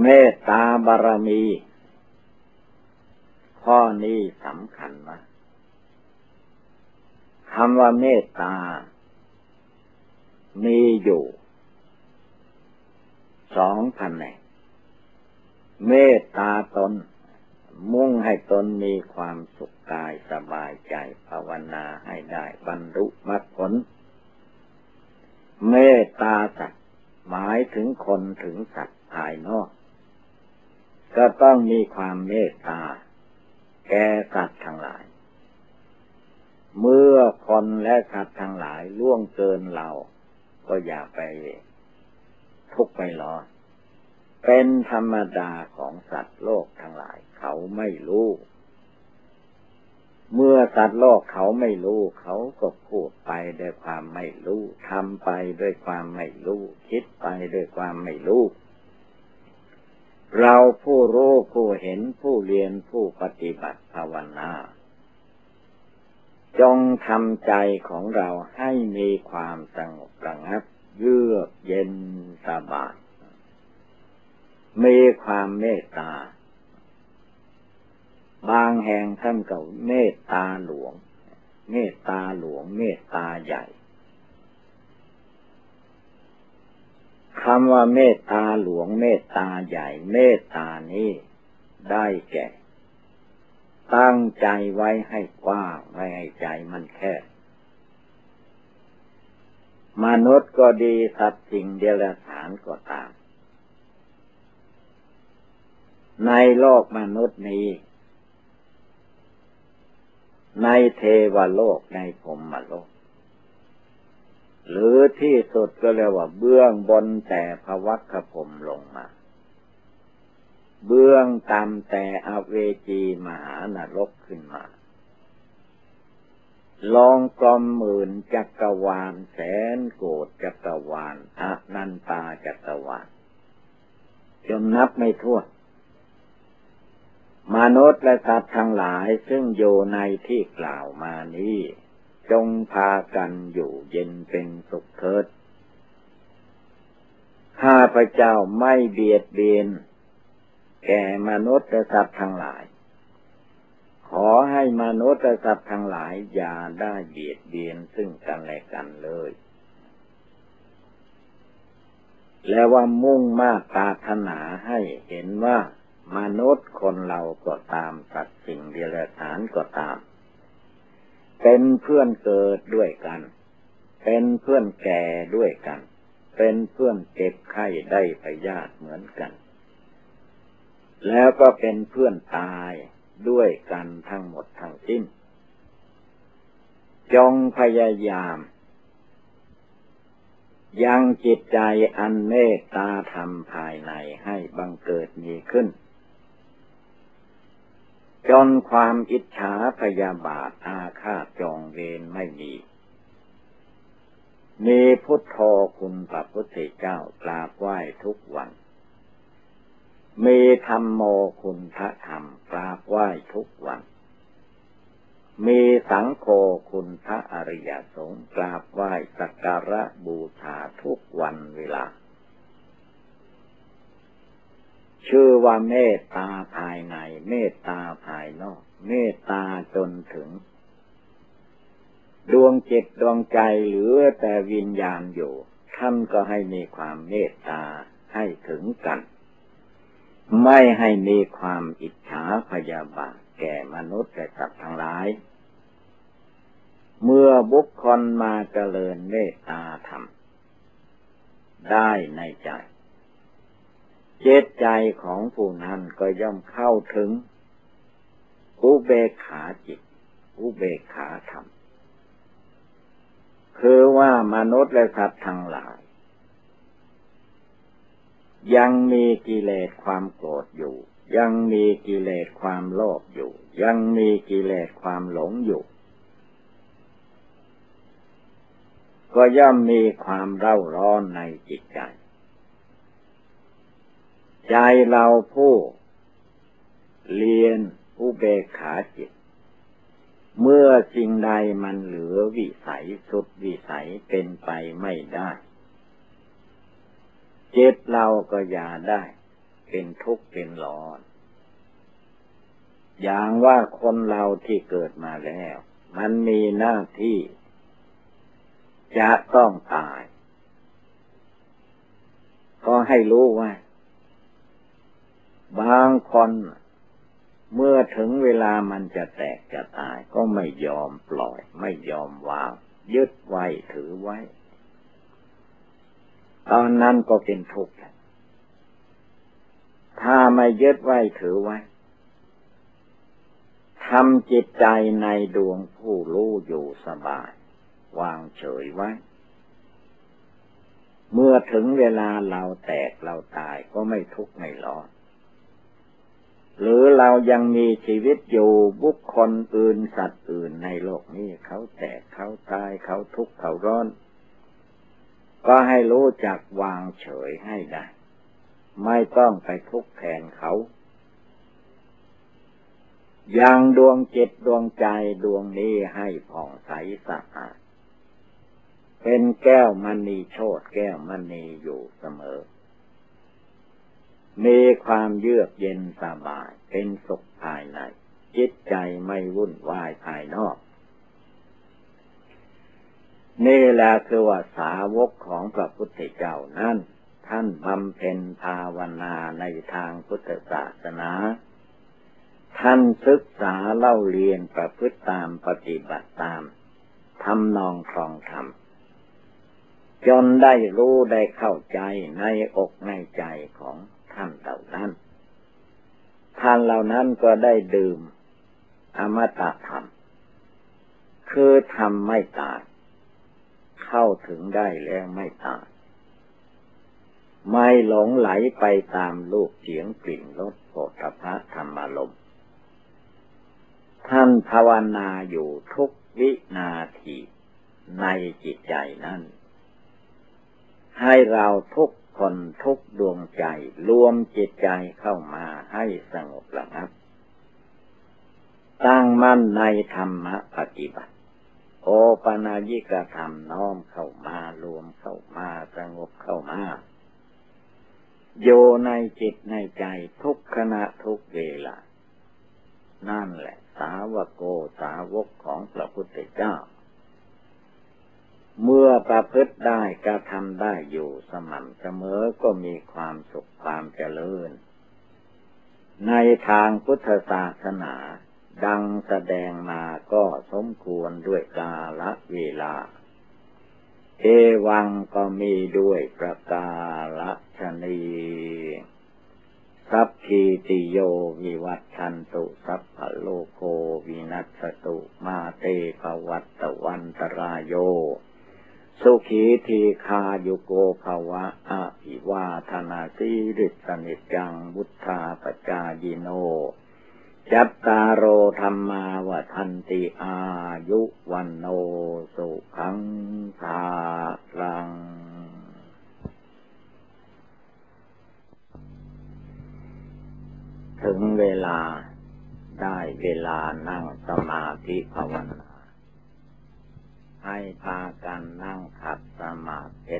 S1: เมตตาบารมี ข้อนี้สำคัญมากคำว่าเมตตา มีอยู่ สองพันแหนเมตตาตน มุ่งให้ตนมีความสุขกายสบายใจภาวนาให้ได้บรรลุมรรคผล เมตตาสัตว์หมายถึงคนถึงสัตว์ภายนอก ก็ต้องมีความเมตตา แก่สัตว์ทั้งหลาย เมื่อคนและสัตว์ทั้งหลายล่วงเกินเราก็อย่าไป ทุกข์ไปหรอ เป็นธรรมดาของสัตว์โลกทั้งหลาย เขาไม่รู้ เมื่อสัตว์โลกเขาไม่รู้ เขาก็พูดไปด้วยความไม่รู้ทำไปด้วยความไม่รู้ คิดไปด้วยความไม่รู้เราผู้รู้ผู้เห็นผู้เรียนผู้ปฏิบัติภาวนา จงทำใจของเราให้มีความสงบระงับ เยือกเย็นสบาย มีความเมตตา บางแห่งท่านก็เมตตาหลวง เมตตาหลวง เมตตาใหญ่คำว่าเมตตาหลวงเมตตาใหญ่ เมตตานี้ได้แก่ ตั้งใจไว้ให้กว้างไว้ให้ใจมันแคบ มนุษย์ก็ดีสัตว์สิ่งเดรัจฉานก็ตาม ในโลกมนุษย์นี้ ในเทวโลกในพรมโลก หรือที่สุดก็เรียกว่าเบื้องบนแต่ภวัคพรมลงมา เบื้องต่ำแต่อเวจีมหานรกขึ้นมา ลองกลมหมื่นจักรวาล แสนโกดจักรวาลอนันตาจักรวาลจนนับไม่ถ้วนมนุษย์และสัตว์ทั้งหลายซึ่งอยู่ในที่กล่าวมานี้ จงพากันอยู่เย็นเป็นสุขเถิดข้าพระเจ้าไม่เบียดเบียน แก่มนุษย์และสัตว์ทั้งหลาย ขอให้มนุษย์และสัตว์ทั้งหลายอย่าได้เบียดเบียนซึ่งกันและกันเลย และว่ามุ่งมากตาถนาให้เห็นว่ามนุษย์คนเราก็ตามสัตว์สิ่งเดรัจฉานก็ตาม เป็นเพื่อนเกิดด้วยกัน เป็นเพื่อนแก่ด้วยกัน เป็นเพื่อนเจ็บไข้ได้พยาธิเหมือนกัน แล้วก็เป็นเพื่อนตาย ด้วยกันทั้งหมดทั้งสิ้น จงพยายาม ยังจิตใจอันเมตตาธรรมภายในให้บังเกิดมีขึ้น จนความอิจฉาพยาบาทอาฆาตจองเวรไม่มีมีพุทโธคุณพระพุทธเจ้ากราบไหว้ทุกวัน มีธรรมโมคุณพระธรรมกราบไหว้ทุกวันมีสังโฆคุณพระอริยสงฆ์กราบไหว้สักการะบูชาทุกวันเวลา ชื่อว่าเมตตาภายใน เมตตาภายนอก เมตตาจนถึง ดวงจิตดวงใจเหลือแต่วิญญาณอยู่ ท่านก็ให้มีความเมตตาให้ถึงกัน ไม่ให้มีความอิจฉาพยาบาทแก่มนุษย์และสัตว์ทั้งหลาย เมื่อบุคคลมาเจริญเมตตาธรรม ได้ในใจ เจตใจของผู้นั้นก็ย่อมเข้าถึง อุเบกขาจิต อุเบกขาธรรม คือว่ามนุษย์และสัตว์ทั้งหลาย ยังมีกิเลสความโกรธอยู่ ยังมีกิเลสความโลภอยู่ ยังมีกิเลสความหลงอยู่ ก็ย่อมมีความเร่าร้อนในจิตใจ ใจเราผู้เรียนผู้เบกขาจิต เมื่อสิ่งใดมันเหลือวิสัยสุดวิสัยเป็นไปไม่ได้ จ็บเราก็อย่าได้ เป็นทุกข์เป็นร้อน อย่างว่าคนเราที่เกิดมาแล้ว มันมีหน้าที่ จะต้องตาย ก็ให้รู้ว่า บางคนเมื่อถึงเวลามันจะแตกจะตาย ก็ไม่ยอมปล่อย ไม่ยอมวาง ยึดไว้ถือไว้ ตอนนั้นก็เป็นทุกข์ถ้าไม่ยึดไว้ถือไว้ทำจิตใจในดวงผู้รู้อยู่สบาย วางเฉยไว้ เมื่อถึงเวลาเราแตกเราตายก็ไม่ทุกข์ไม่ร้อนหรือเรายังมีชีวิตอยู่บุคคลอื่นสัตว์อื่นในโลกนี้เขาแตกเขาตายเขาทุกข์เขาร้อน ก็ให้รู้จักวางเฉยให้ได้ ไม่ต้องไปทุกข์แทนเขา ยังดวงจิตดวงใจดวงนี้ให้ผ่องใสสะอาด เป็นแก้วมณีโชดแก้วมณีอยู่เสมอ มีความเยือกเย็นสบายเป็นสุขภายในจิตใจไม่วุ่นวายภายนอก นี่แหละคือว่าสาวกของพระพุทธเจ้านั้นท่านบำเพ็ญภาวนาในทางพุทธศาสนา ท่านศึกษาเล่าเรียนประพฤติตามปฏิบัติตามทำนองครองธรรมจนได้รู้ได้เข้าใจในอกในใจของท่านเหล่านั้น ท่านเหล่านั้นก็ได้ดื่มอมตะธรรม คือทำไม่ตาย เข้าถึงได้แล้วไม่ตายไม่หลงไหลไปตามลูกเสียงกลิ่นรสโผฏฐะธรรมลมท่านภาวนาอยู่ทุกวินาทีในจิตใจนั้น ให้เราทุกคนทุกดวงใจรวมจิตใจเข้ามาให้สงบระงับตั้งมั่นในธรรมปฏิบัติ โอปนายิกธรรมน้อมเข้ามารวมเข้ามาสงบเข้ามาโยในจิตในใจทุกขณะทุกเวลา นั่นแหละ สาวโกสาวกของพระพุทธเจ้า เมื่อประพฤติได้กระทำได้อยู่สม่ำเสมอก็มีความสุขความเจริญ ในทางพุทธศาสนา ดังแสดงมาก็สมควรด้วยกาลเวลา เอวังก็มีด้วยประกาศนีสัพพีติโยวิวัตชันตุสัพพโลโควินัสตุมาเตภวัตตวันตรายโย สุขีทีคาโยโกภาวะอะิวาธนาสีริสนิจังบุทธาปจายิโน จัตตารโอธรรมาวทันติอายุวันโนสุขังภาลัง ถึงเวลาได้เวลานั่งสมาธิภาวนาให้พากันนั่งขัดสมาธิ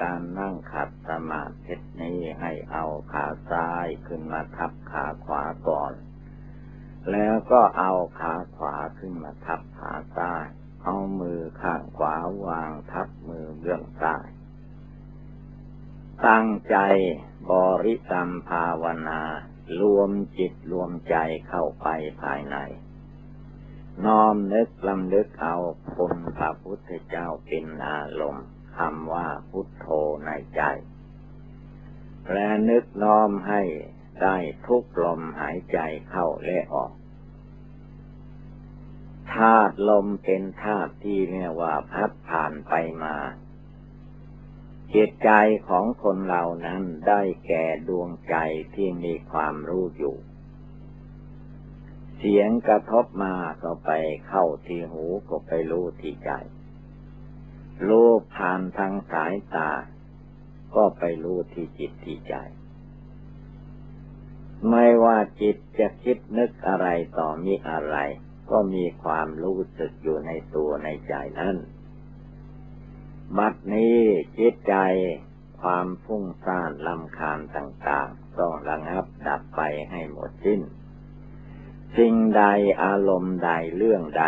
S1: การนั่งขัดสมาธินี้ให้เอาขาซ้ายขึ้นมาทับขาขวาก่อน แล้วก็เอาขาขวาขึ้นมาทับขาซ้าย เอามือข้างขวาวางทับมือเบื้องซ้าย ตั้งใจบริกรรมภาวนา รวมจิตรวมใจเข้าไปภายใน น้อมนึกลำลึกเอาคุณพระพุทธเจ้าเป็นอารมณ์คำว่าพุทโธในใจ และนึกน้อมให้ได้ทุกลมหายใจเข้าและออก ธาตุลมเป็นธาตุที่เรียกว่าพัดผ่านไปมาจิตใจของคนเรานั้นได้แก่ดวงใจที่มีความรู้อยู่ เสียงกระทบมาก็ไปเข้าที่หูก็ไปรู้ที่ใจ รู้ผ่านทางสายตา ก็ไปรู้ที่จิตที่ใจ ไม่ว่าจิตจะคิดนึกอะไรต่อมีอะไร ก็มีความรู้สึกอยู่ในตัวในใจนั้น บัดนี้จิตใจความฟุ้งซ่านลำคาญต่างๆ ต้องระงับดับไปให้หมดสิ้น สิ่งใดอารมณ์ใดเรื่องใด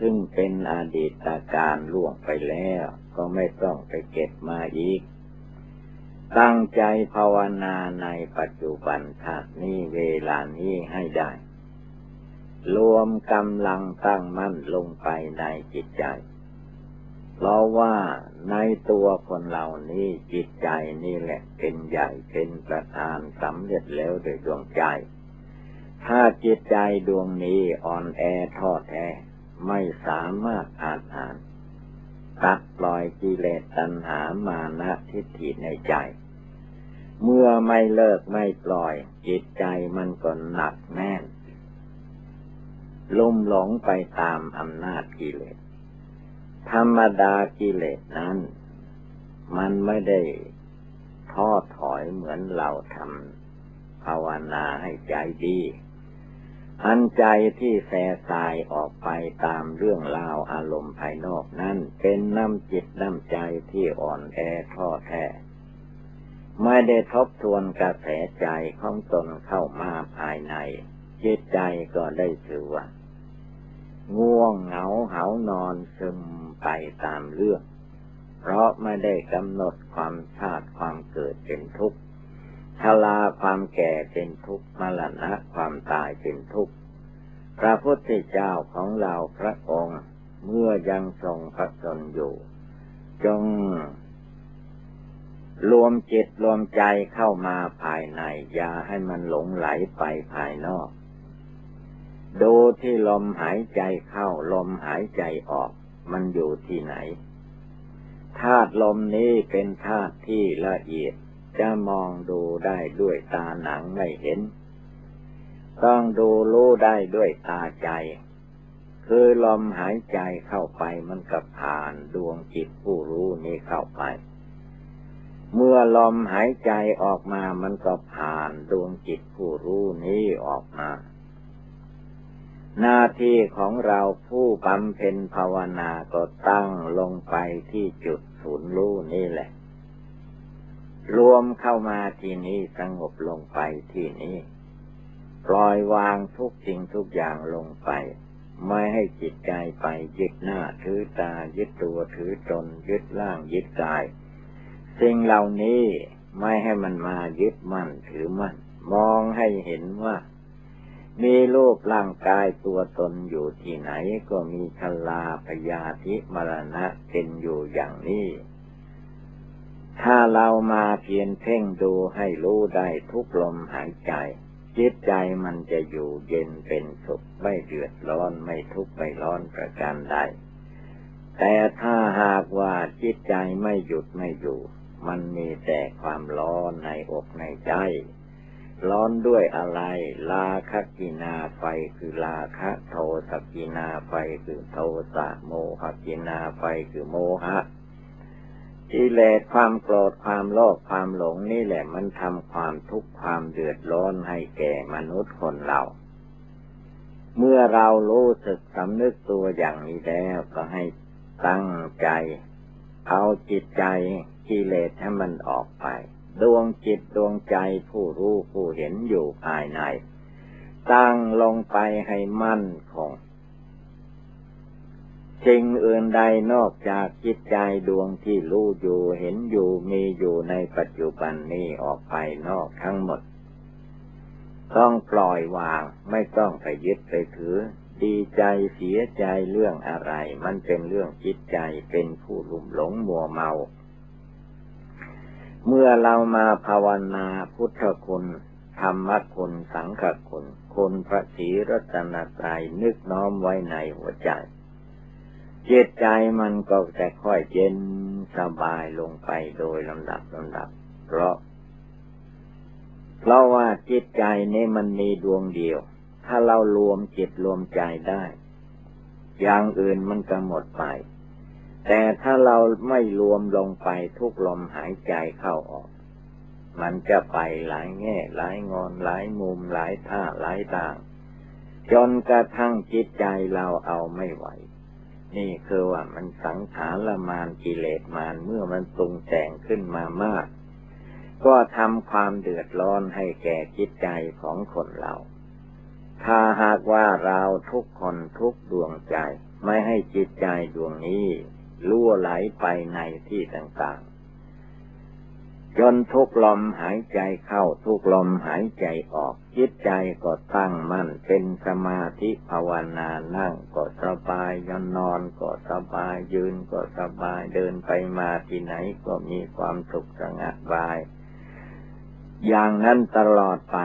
S1: ซึ่งเป็นอดีตการล่วงไปแล้ว ก็ไม่ต้องไปเก็บมาอีก ตั้งใจภาวนาในปัจจุบันชาตินี้เวลานี้ให้ได้ รวมกำลังตั้งมั่นลงไปในจิตใจ เพราะว่าในตัวคนเหล่านี้จิตใจนี่แหละเป็นใหญ่เป็นประธานสำเร็จแล้วโดยดวงใจ ถ้าจิตใจดวงนี้อ่อนแอท้อแท้ไม่สามารถอาจหารตัดปล่อยกิเลสตัณหามานะทิฏฐิในใจ เมื่อไม่เลิกไม่ปล่อย จิตใจมันก็หนักแน่น ลุ่มหลงไปตามอำนาจกิเลส ธรรมดากิเลสนั้น มันไม่ได้ท้อถอยเหมือนเราทำภาวนาให้ใจดี อันใจที่แสสายออกไปตามเรื่องราวอารมณ์ภายนอกนั้น เป็นน้ำจิตน้ำใจที่อ่อนแอท้อแท้ไม่ได้ทบทวนกระแสใจของตนเข้ามาภายใน จิตใจก็ได้ถือว่า ง่วงเหงาเหานอนซึมไปตามเรื่อง เพราะไม่ได้กำหนดความชาติความเกิดเป็นทุกข์ชราความแก่เป็นทุกข์มรณะความตายเป็นทุกข์ พระพุทธเจ้าของเราพระองค์เมื่อยังทรงพระชนอยู่ จง รวมจิตรวมใจเข้ามาภายใน อย่าให้มันหลงไหลไปภายนอก ดูที่ลมหายใจเข้าลมหายใจออก มันอยู่ที่ไหนธาตุลมนี้เป็นธาตุที่ละเอียดจะมองดูได้ด้วยตาหนังไม่เห็น ต้องดูรู้ได้ด้วยตาใจ คือลมหายใจเข้าไปมันก็ผ่านดวงจิตผู้รู้นี้เข้าไป เมื่อลมหายใจออกมามันก็ผ่านดวงจิตผู้รู้นี้ออกมา หน้าที่ของเราผู้บำเพ็ญภาวนาก็ตั้งลงไปที่จุดศูนย์รู้นี่แหละ รวมเข้ามาที่นี้สงบลงไปที่นี้ ปล่อยวางทุกสิ่งทุกอย่างลงไป ไม่ให้จิตใจไปยึดหน้าถือตายึดตัวถือตนยึดร่างยึดกาย สิ่งเหล่านี้ไม่ให้มันมายึดมั่นถือมั่นมองให้เห็นว่า มีรูปร่างกายตัวตนอยู่ที่ไหนก็มีชลาพยาธิมรณะเป็นอยู่อย่างนี้ ถ้าเรามาเพียนเพ่งดูให้รู้ได้ทุกลมหายใจ จิตใจมันจะอยู่เย็นเป็นสุขไม่เดือดร้อนไม่ทุกข์ไม่ร้อนประการใด แต่ถ้าหากว่าจิตใจไม่หยุดไม่อยู่ มันมีแต่ความร้อนในอกในใจ ร้อนด้วยอะไร ราคัคคินาไฟคือราคะโทสัคคินาไฟคือโทสะโมหัคคินาไฟคือโมหะกิเลสความโกรธความโลภความหลงนี่แหละมันทำความทุกข์ความเดือดร้อนให้แก่มนุษย์คนเรา เมื่อเรารู้สึกสำนึกตัวอย่างนี้แล้วก็ให้ตั้งใจ เอาจิตใจกิเลสให้มันออกไป ดวงจิตดวงใจผู้รู้ผู้เห็นอยู่ภายใน ตั้งลงไปให้มั่นคงสิ่งอื่นใดนอกจากจิตใจดวงที่รู้อยู่เห็นอยู่มีอยู่ในปัจจุบันนี้ออกไปนอกทั้งหมด ต้องปล่อยวางไม่ต้องไปยึดไปถือ ดีใจเสียใจเรื่องอะไร มันเป็นเรื่องจิตใจเป็นผู้ลุ่มหลงมัวเมา เมื่อเรามาภาวนาพุทธคุณธรรมคุณสังฆคุณ คุณพระศรีรัตนตรัยนึกน้อมไว้ในหัวใจจิตใจมันก็จะค่อยเย็นสบายลงไปโดยลำดับลำดับ เพราะ เพราะว่าจิตใจนี้มันมีดวงเดียว ถ้าเรารวมจิตรวมใจได้ อย่างอื่นมันก็หมดไป แต่ถ้าเราไม่รวมลงไปทุกลมหายใจเข้าออก มันจะไปหลายแง่ หลายงอนหลายมุมหลายท่าหลายต่าง จนกระทั่งจิตใจเราเอาไม่ไหว นี่คือว่ามันสังขารมานกิเลสมานเมื่อมันปรุงแต่งขึ้นมามาก ก็ทำความเดือดร้อนให้แก่จิตใจของคนเรา ถ้าหากว่าเราทุกคนทุกดวงใจ ไม่ให้จิตใจดวงนี้ ล่วไหลไปในที่ต่างๆ จนทุกลมหายใจเข้าทุกลมหายใจออก จิตใจก็ตั้งมั่นเป็นสมาธิภาวนานั่งก็สบายยอนนอนก็สบายยืนก็สบายเดินไปมาที่ไหนก็มีความสุขสงัดบาย อย่างนั้นตลอดไป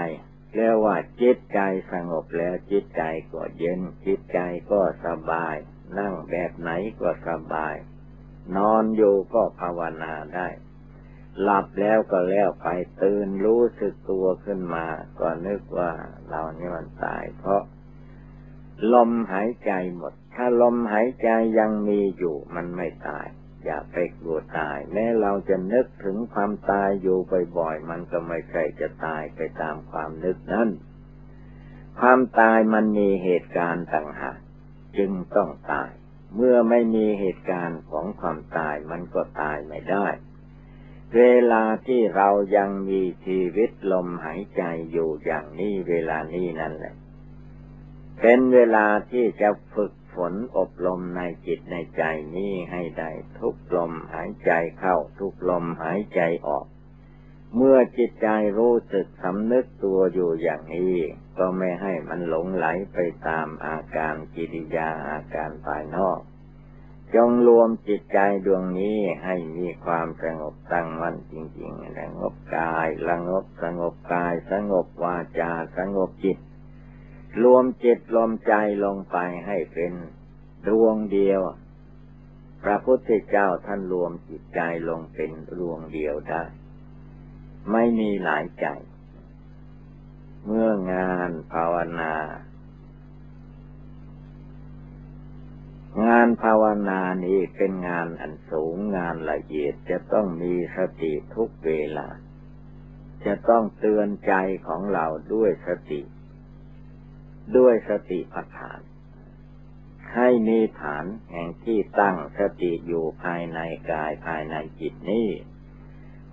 S1: เรียกว่าจิตใจสงบแล้วจิตใจก็เย็นจิตใจก็สบาย นั่งแบบไหนก็สบาย นอนอยู่ก็ภาวนาได้ หลับแล้วก็แล้วไปตื่นรู้สึกตัวขึ้นมา ก็นึกว่าเรานี่มันตายเพราะ ลมหายใจหมด ถ้าลมหายใจยังมีอยู่มันไม่ตาย อย่าไปกลัวตาย แม้เราจะนึกถึงความตายอยู่บ่อยๆมันก็ไม่ใช่จะตายไปตามความนึกนั้นความตายมันมีเหตุการณ์ต่างหาก จึงต้องตาย เมื่อไม่มีเหตุการณ์ของความตายมันก็ตายไม่ได้ เวลาที่เรายังมีชีวิตลมหายใจอยู่อย่างนี้เวลานี้นั่นแหละ เป็นเวลาที่จะฝึกฝนอบรมในจิตในใจนี้ให้ได้ทุกลมหายใจเข้าทุกลมหายใจออก เมื่อจิตใจรู้สึกสำนึกตัวอยู่อย่างนี้ ก็ไม่ให้มันหลงไหลไปตามอาการกิริยาอาการภายนอก จงรวมจิตใจดวงนี้ให้มีความสงบตั้งมั่นจริงๆสงบกายสงบสงบกาย สงบวาจาสงบจิต รวมจิตรวมใจลงไปให้เป็นดวงเดียว พระพุทธเจ้าท่านรวมจิตใจลงเป็นดวงเดียวได้ ไม่มีหลายใจ เมื่องานภาวนา งานภาวนานี้เป็นงานอันสูงงานละเอียดจะต้องมีสติทุกเวลา จะต้องเตือนใจของเราด้วยสติ ด้วยสติปัฏฐาน ให้มีฐานแห่งที่ตั้งสติอยู่ภายในกายภายในจิตนี้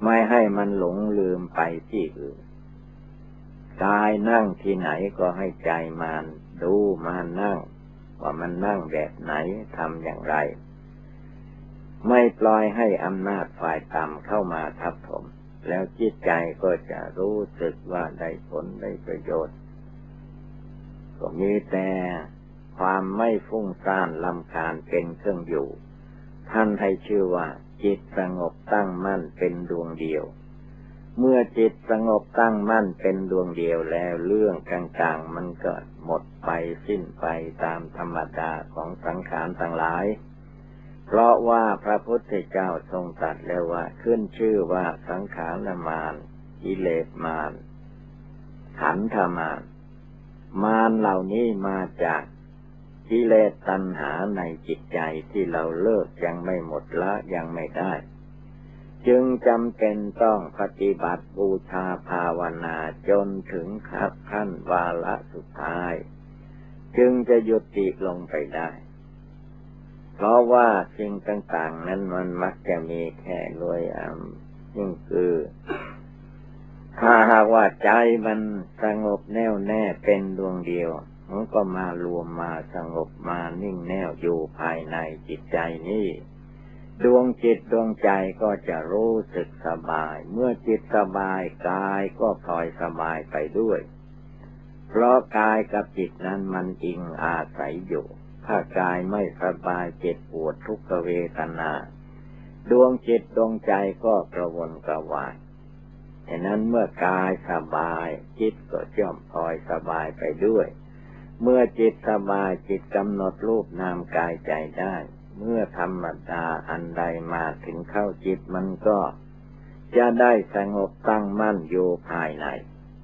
S1: ไม่ให้มันหลงลืมไปที่อื่น กายนั่งที่ไหนก็ให้ใจมันดูมานั่ง ว่ามันนั่งแบบไหนทำอย่างไร ไม่ปล่อยให้อำนาจฝ่ายต่ำเข้ามาทับถม แล้วจิตใจก็จะรู้สึกว่าได้ผลได้ประโยชน์ ก็มีแต่ความไม่ฟุ้งซ่านลำคาญเป็นเครื่องอยู่ ท่านให้ชื่อว่าจิตสงบตั้งมั่นเป็นดวงเดียว เมื่อจิตสงบตั้งมั่นเป็นดวงเดียวแล้วเรื่องต่างๆ มันก็หมดไปสิ้นไปตามธรรมดาของสังขารทั้งหลาย เพราะว่าพระพุทธเจ้าทรงตรัสแล้วว่าขึ้นชื่อว่าสังขารมารกิเลสมารขันธมารมารเหล่านี้มาจากกิเลสตัณหาในจิตใจที่เราเลิกยังไม่หมดละยังไม่ได้ จึงจำเป็นต้องปฏิบัติบูชาภาวนาจนถึงขับขั้นวาระสุดท้าย จึงจะยุติลงไปได้ เพราะว่าสิ่งต่างๆ นั้นมันมักจะมีแค่รวยอ่ำยิ่งคือถ้าหากว่าใจมันสงบแน่วแน่เป็นดวงเดียวมันก็มารวมมาสงบมานิ่งแน่วอยู่ภายในจิตใจนี้ ดวงจิตดวงใจก็จะรู้สึกสบาย เมื่อจิตสบายกายก็พลอยสบายไปด้วย เพราะกายกับจิตนั้นมันอิงอาศัยอยู่ ถ้ากายไม่สบายเจ็บปวดทุกขเวทนา ดวงจิตดวงใจก็กระวนกระวายฉะนั้นเมื่อกายสบายจิตก็ย่อมพลอยสบายไปด้วย เมื่อจิตสบายจิตกำหนดรูปนามกายใจได้ เมื่อธรรมดาอันใดมาถึงเข้าจิตมันก็ จะได้สงบตั้งมั่นอยู่ภายใน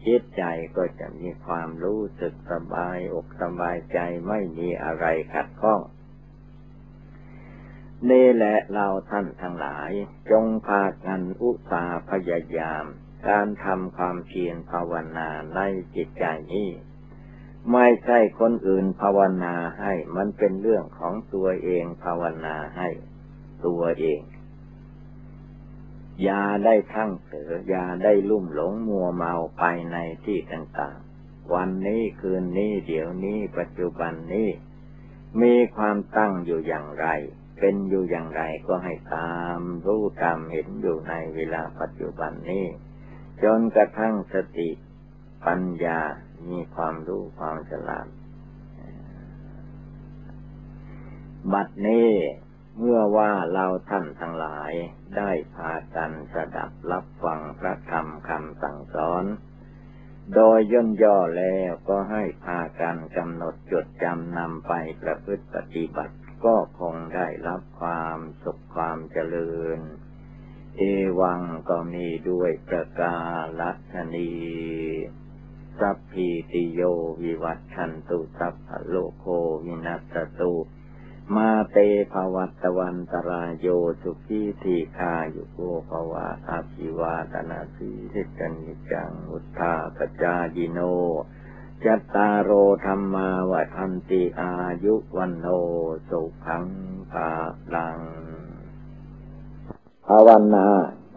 S1: จิตใจก็จะมีความรู้สึกสบายอกสบายใจไม่มีอะไรขัดข้องนี่แหละเราท่านทั้งหลาย จงพากันอุตสาพยายาม การทำความเพียรภาวนาในจิตใจนี้ ไม่ใช่คนอื่นภาวนาให้ มันเป็นเรื่องของตัวเองภาวนาให้ตัวเอง อย่าได้ทั้งเสืออย่าได้ลุ่มหลงมัวเมาไปในที่ต่างๆ วันนี้คืนนี้เดี๋ยวนี้ปัจจุบันนี้ มีความตั้งอยู่อย่างไร เป็นอยู่อย่างไรก็ให้ตามรู้ตามเห็นอยู่ในเวลาปัจจุบันนี้ จนกระทั่งสติปัญญา มีความรู้ความฉลาด บัดนี้เมื่อว่าเราท่านทั้งหลายได้พากันสดับรับฟังพระธรรมคำสั่งสอน โดยย่นย่อแล้วก็ให้พากันกำหนดจดจำนำไปประพฤติปฏิบัติ ก็คงได้รับความสุขความเจริญ เอวังก็มีด้วยประกาศนี สัพพิติโยวิวัตชันตุสัพพโลโควินัสตุมาเตภวัตวันตรายโยสุขีทีคายุโกภวะอาภิวาตนาสีทิจันิจังอุทธาปจายิโน จัตตารโอธรรมาวัฏันติอายุวันโนสุขังภาลังภาวนา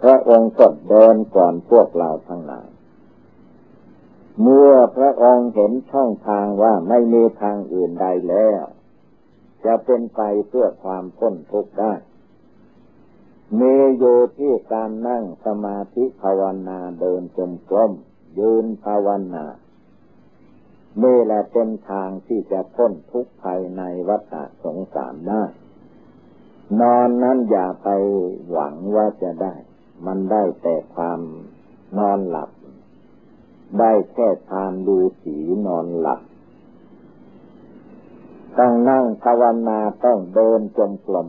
S1: พระองค์กดเดินก่อนพวกเราทั้งหลาย เมื่อพระองค์เห็นช่องทางว่าไม่มีทางอื่นใดแล้ว จะเป็นไปเพื่อความพ้นทุกข์ได้มีอยู่ที่การนั่งสมาธิภาวนาเดินจมกรมยืนภาวนานี่แหละเป็นทางที่จะพ้นทุกข์ภายในวัฏสงสารได้ นอนนั้นอย่าไปหวังว่าจะได้ มันได้แต่ความนอนหลับ ได้แค่ทานดูสีนอนหลับ ต้องนั่งภาวนาต้องเดินจงกรม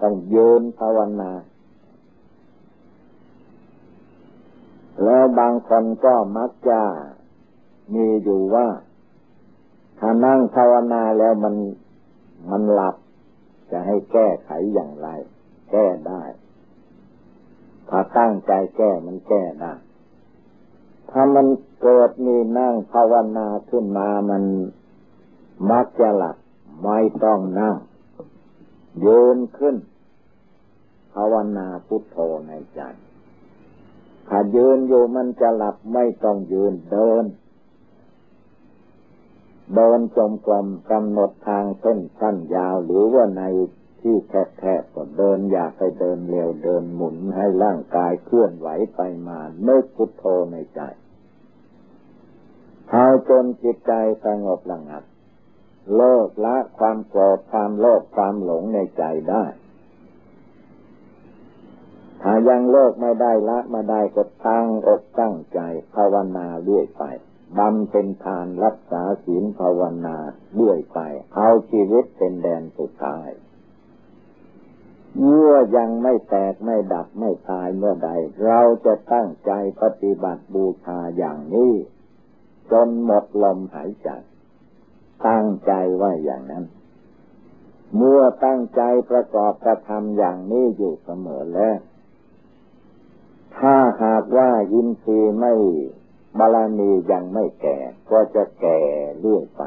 S1: ต้องยืนภาวนา แล้วบางคนก็มักจะมีอยู่ว่า ถ้านั่งภาวนาแล้วมันมันหลับ จะให้แก้ไขอย่างไร แก้ได้ ถ้าตั้งใจแก้มันแก้ได้ ถ้ามันเกิดมีนั่งภาวนาขึ้นมามันมักจะหลับไม่ต้องนั่งยืนขึ้น ภาวนาพุทโธในใจถ้ายืนอยู่มันจะหลับไม่ต้องยืนเดิน เดินจมกลมกำหนดทางเส้นสั้นยาวหรือว่าในที่แคบๆก็เดินอยากไปเดินเร็วเดินหมุนให้ร่างกายเคลื่อนไหวไปมาเนึกพุทโธในใจ เอาจนจิตใจสงบระงับเลิกละความโกรธความโลภความหลงในใจได้ ถ้ายังเลิกไม่ได้ละมาได้ก็ตั้งอกตั้งใจภาวนาเรื่อยไปบำเป็นทานรักษาศีลภาวนาเรื่อยไป เอาชีวิตเป็นแดนสุดท้าย เมื่อยังไม่แตกไม่ดับไม่ตายเมื่อใด เราจะตั้งใจปฏิบัติบูชาอย่างนี้ จนหมดลมหายใจ ตั้งใจว่าอย่างนั้น เมื่อตั้งใจประกอบกระทำอย่างนี้อยู่เสมอแล้ว ถ้าหากว่าอินทรีย์ไม่บาลามียังไม่แก่ ก็จะแก่เรื่อยไป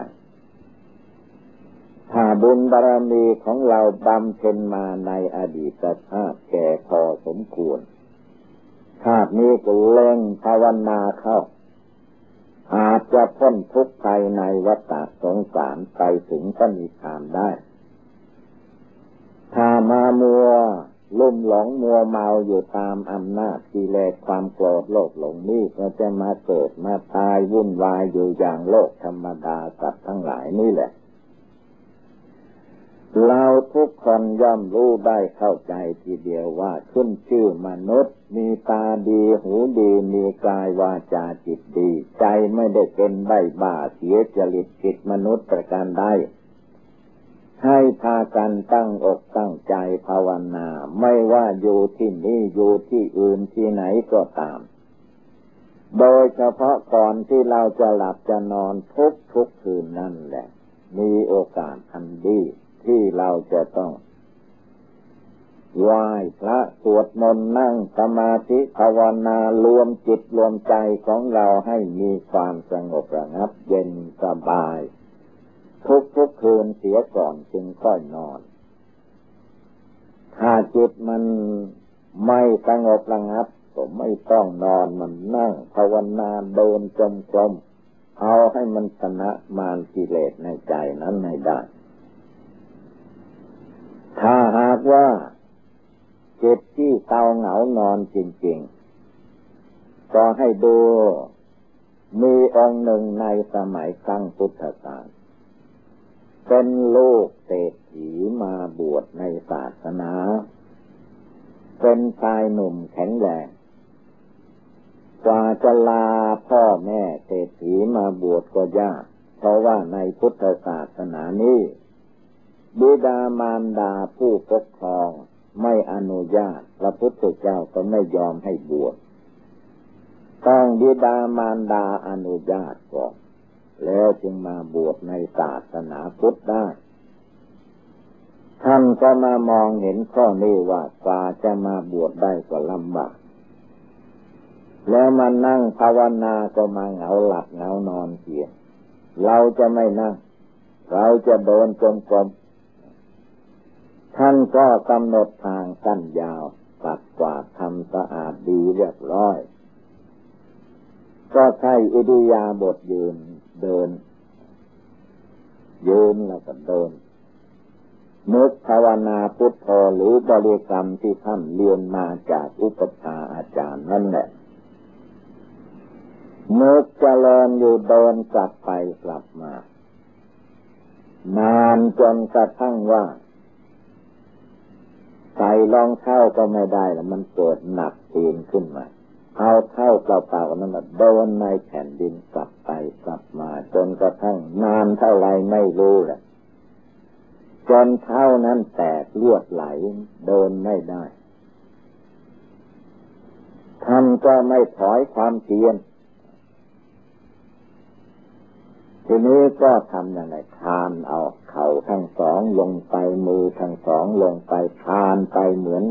S1: ถ้าบุญบารมีของเราบำเพ็ญมาในอดีตชาติแก่พอสมควรชาตินี้ก็เล่งภาวนาเข้า อาจจะพ้นทุกข์ภายในวัฏสงสารไปถึงพระนิพพานได้ ถ้ามามัวลุ่มหลงมัวเมาอยู่ตามอำนาจกิเลสความโกรธโลภหลงนี้ก็จะมาเกิดมาตายวุ่นวายอยู่อย่างโลกธรรมดาสัตว์ทั้งหลายนี่แหละ เราทุกคนย่อมรู้ได้เข้าใจทีเดียวว่าขึ้นชื่อมนุษย์ มีตาดีหูดีมีกายวาจาจิตดี ใจไม่ได้เป็นใบบ้าเสียจริตจิตมนุษย์ประการใดให้พากันตั้งอกตั้งใจภาวนา ไม่ว่าอยู่ที่นี่อยู่ที่อื่นที่ไหนก็ตาม โดยเฉพาะก่อนที่เราจะหลับจะนอนทุกทุกคืนนั่นแหละ มีโอกาสทันดีที่เราจะต้อง ไหว้พระสวดมนต์นั่งสมาธิภาวนารวมจิตรวมใจของเราให้มีความสงบระงับ เย็นสบาย ทุกทุกคืนเสียก่อนจึงค่อยนอน ถ้าจิตมันไม่สงบระงับก็ไม่ต้องนอนมันนั่งภาวนาเดินจมกรมเอาให้มันชนะมารกิเลสในใจนั้นให้ได้ ถ้าหากว่า เจ็บที่เตาเหงานอนจริงๆ ก็ให้ดูมีองค์หนึ่งในสมัยครั้งพุทธกาลเป็นลูกเศรษฐีมาบวชในศาสนา เป็นชายหนุ่มแข็งแรงกว่าจะลาพ่อแม่เศรษฐีมาบวชก็ยาก เพราะว่าในพุทธศาสนานี้บิดามารดาผู้ปกครอง ไม่อนุญาต พระพุทธเจ้าก็ไม่ยอมให้บวชต้องบิดามารดาอนุญาตก่อนแล้วจึงมาบวชในศาสนาพุทธได้ ท่านก็มามองเห็นข้อนี้ว่ากว่าจะมาบวชได้ก็ลำบาก แล้วมานั่งภาวนาก็มาเหงาหลับเหงานอนเพียงเราจะไม่นั่ง เราจะเดินจงกรม ท่านก็กำหนดทางสั้นยาวปัดกวาดทำสะอาดดีเรียบร้อย ก็ใช้อิริยาบถยืนเดิน ยืนแล้วก็เดินนึกภาวนาพุทโธหรือบริกรรมที่ท่านเรียนมาจากอุปชาอาจารย์นั่นแหละนึกเจริญอยู่เดินกลับไปกลับมา นานจนกระทั่งว่า ใส่รองเท้าก็ไม่ได้แล้วมันเกิดหนักตีนขึ้นมา เอาเท้าเปล่าๆนั้นโดนในแผ่นดินกลับไปกลับมา จนกระทั่งนานเท่าไรไม่รู้แหละจนเท้านั้นแตกเลือดไหลเดินไม่ได้ท่านก็ไม่ถอยความเพียร ทีนี้ก็ทำอย่างไรทานเอาเข่าทั้งสองลงไปมือทั้งสองลงไปทานไปเหมือน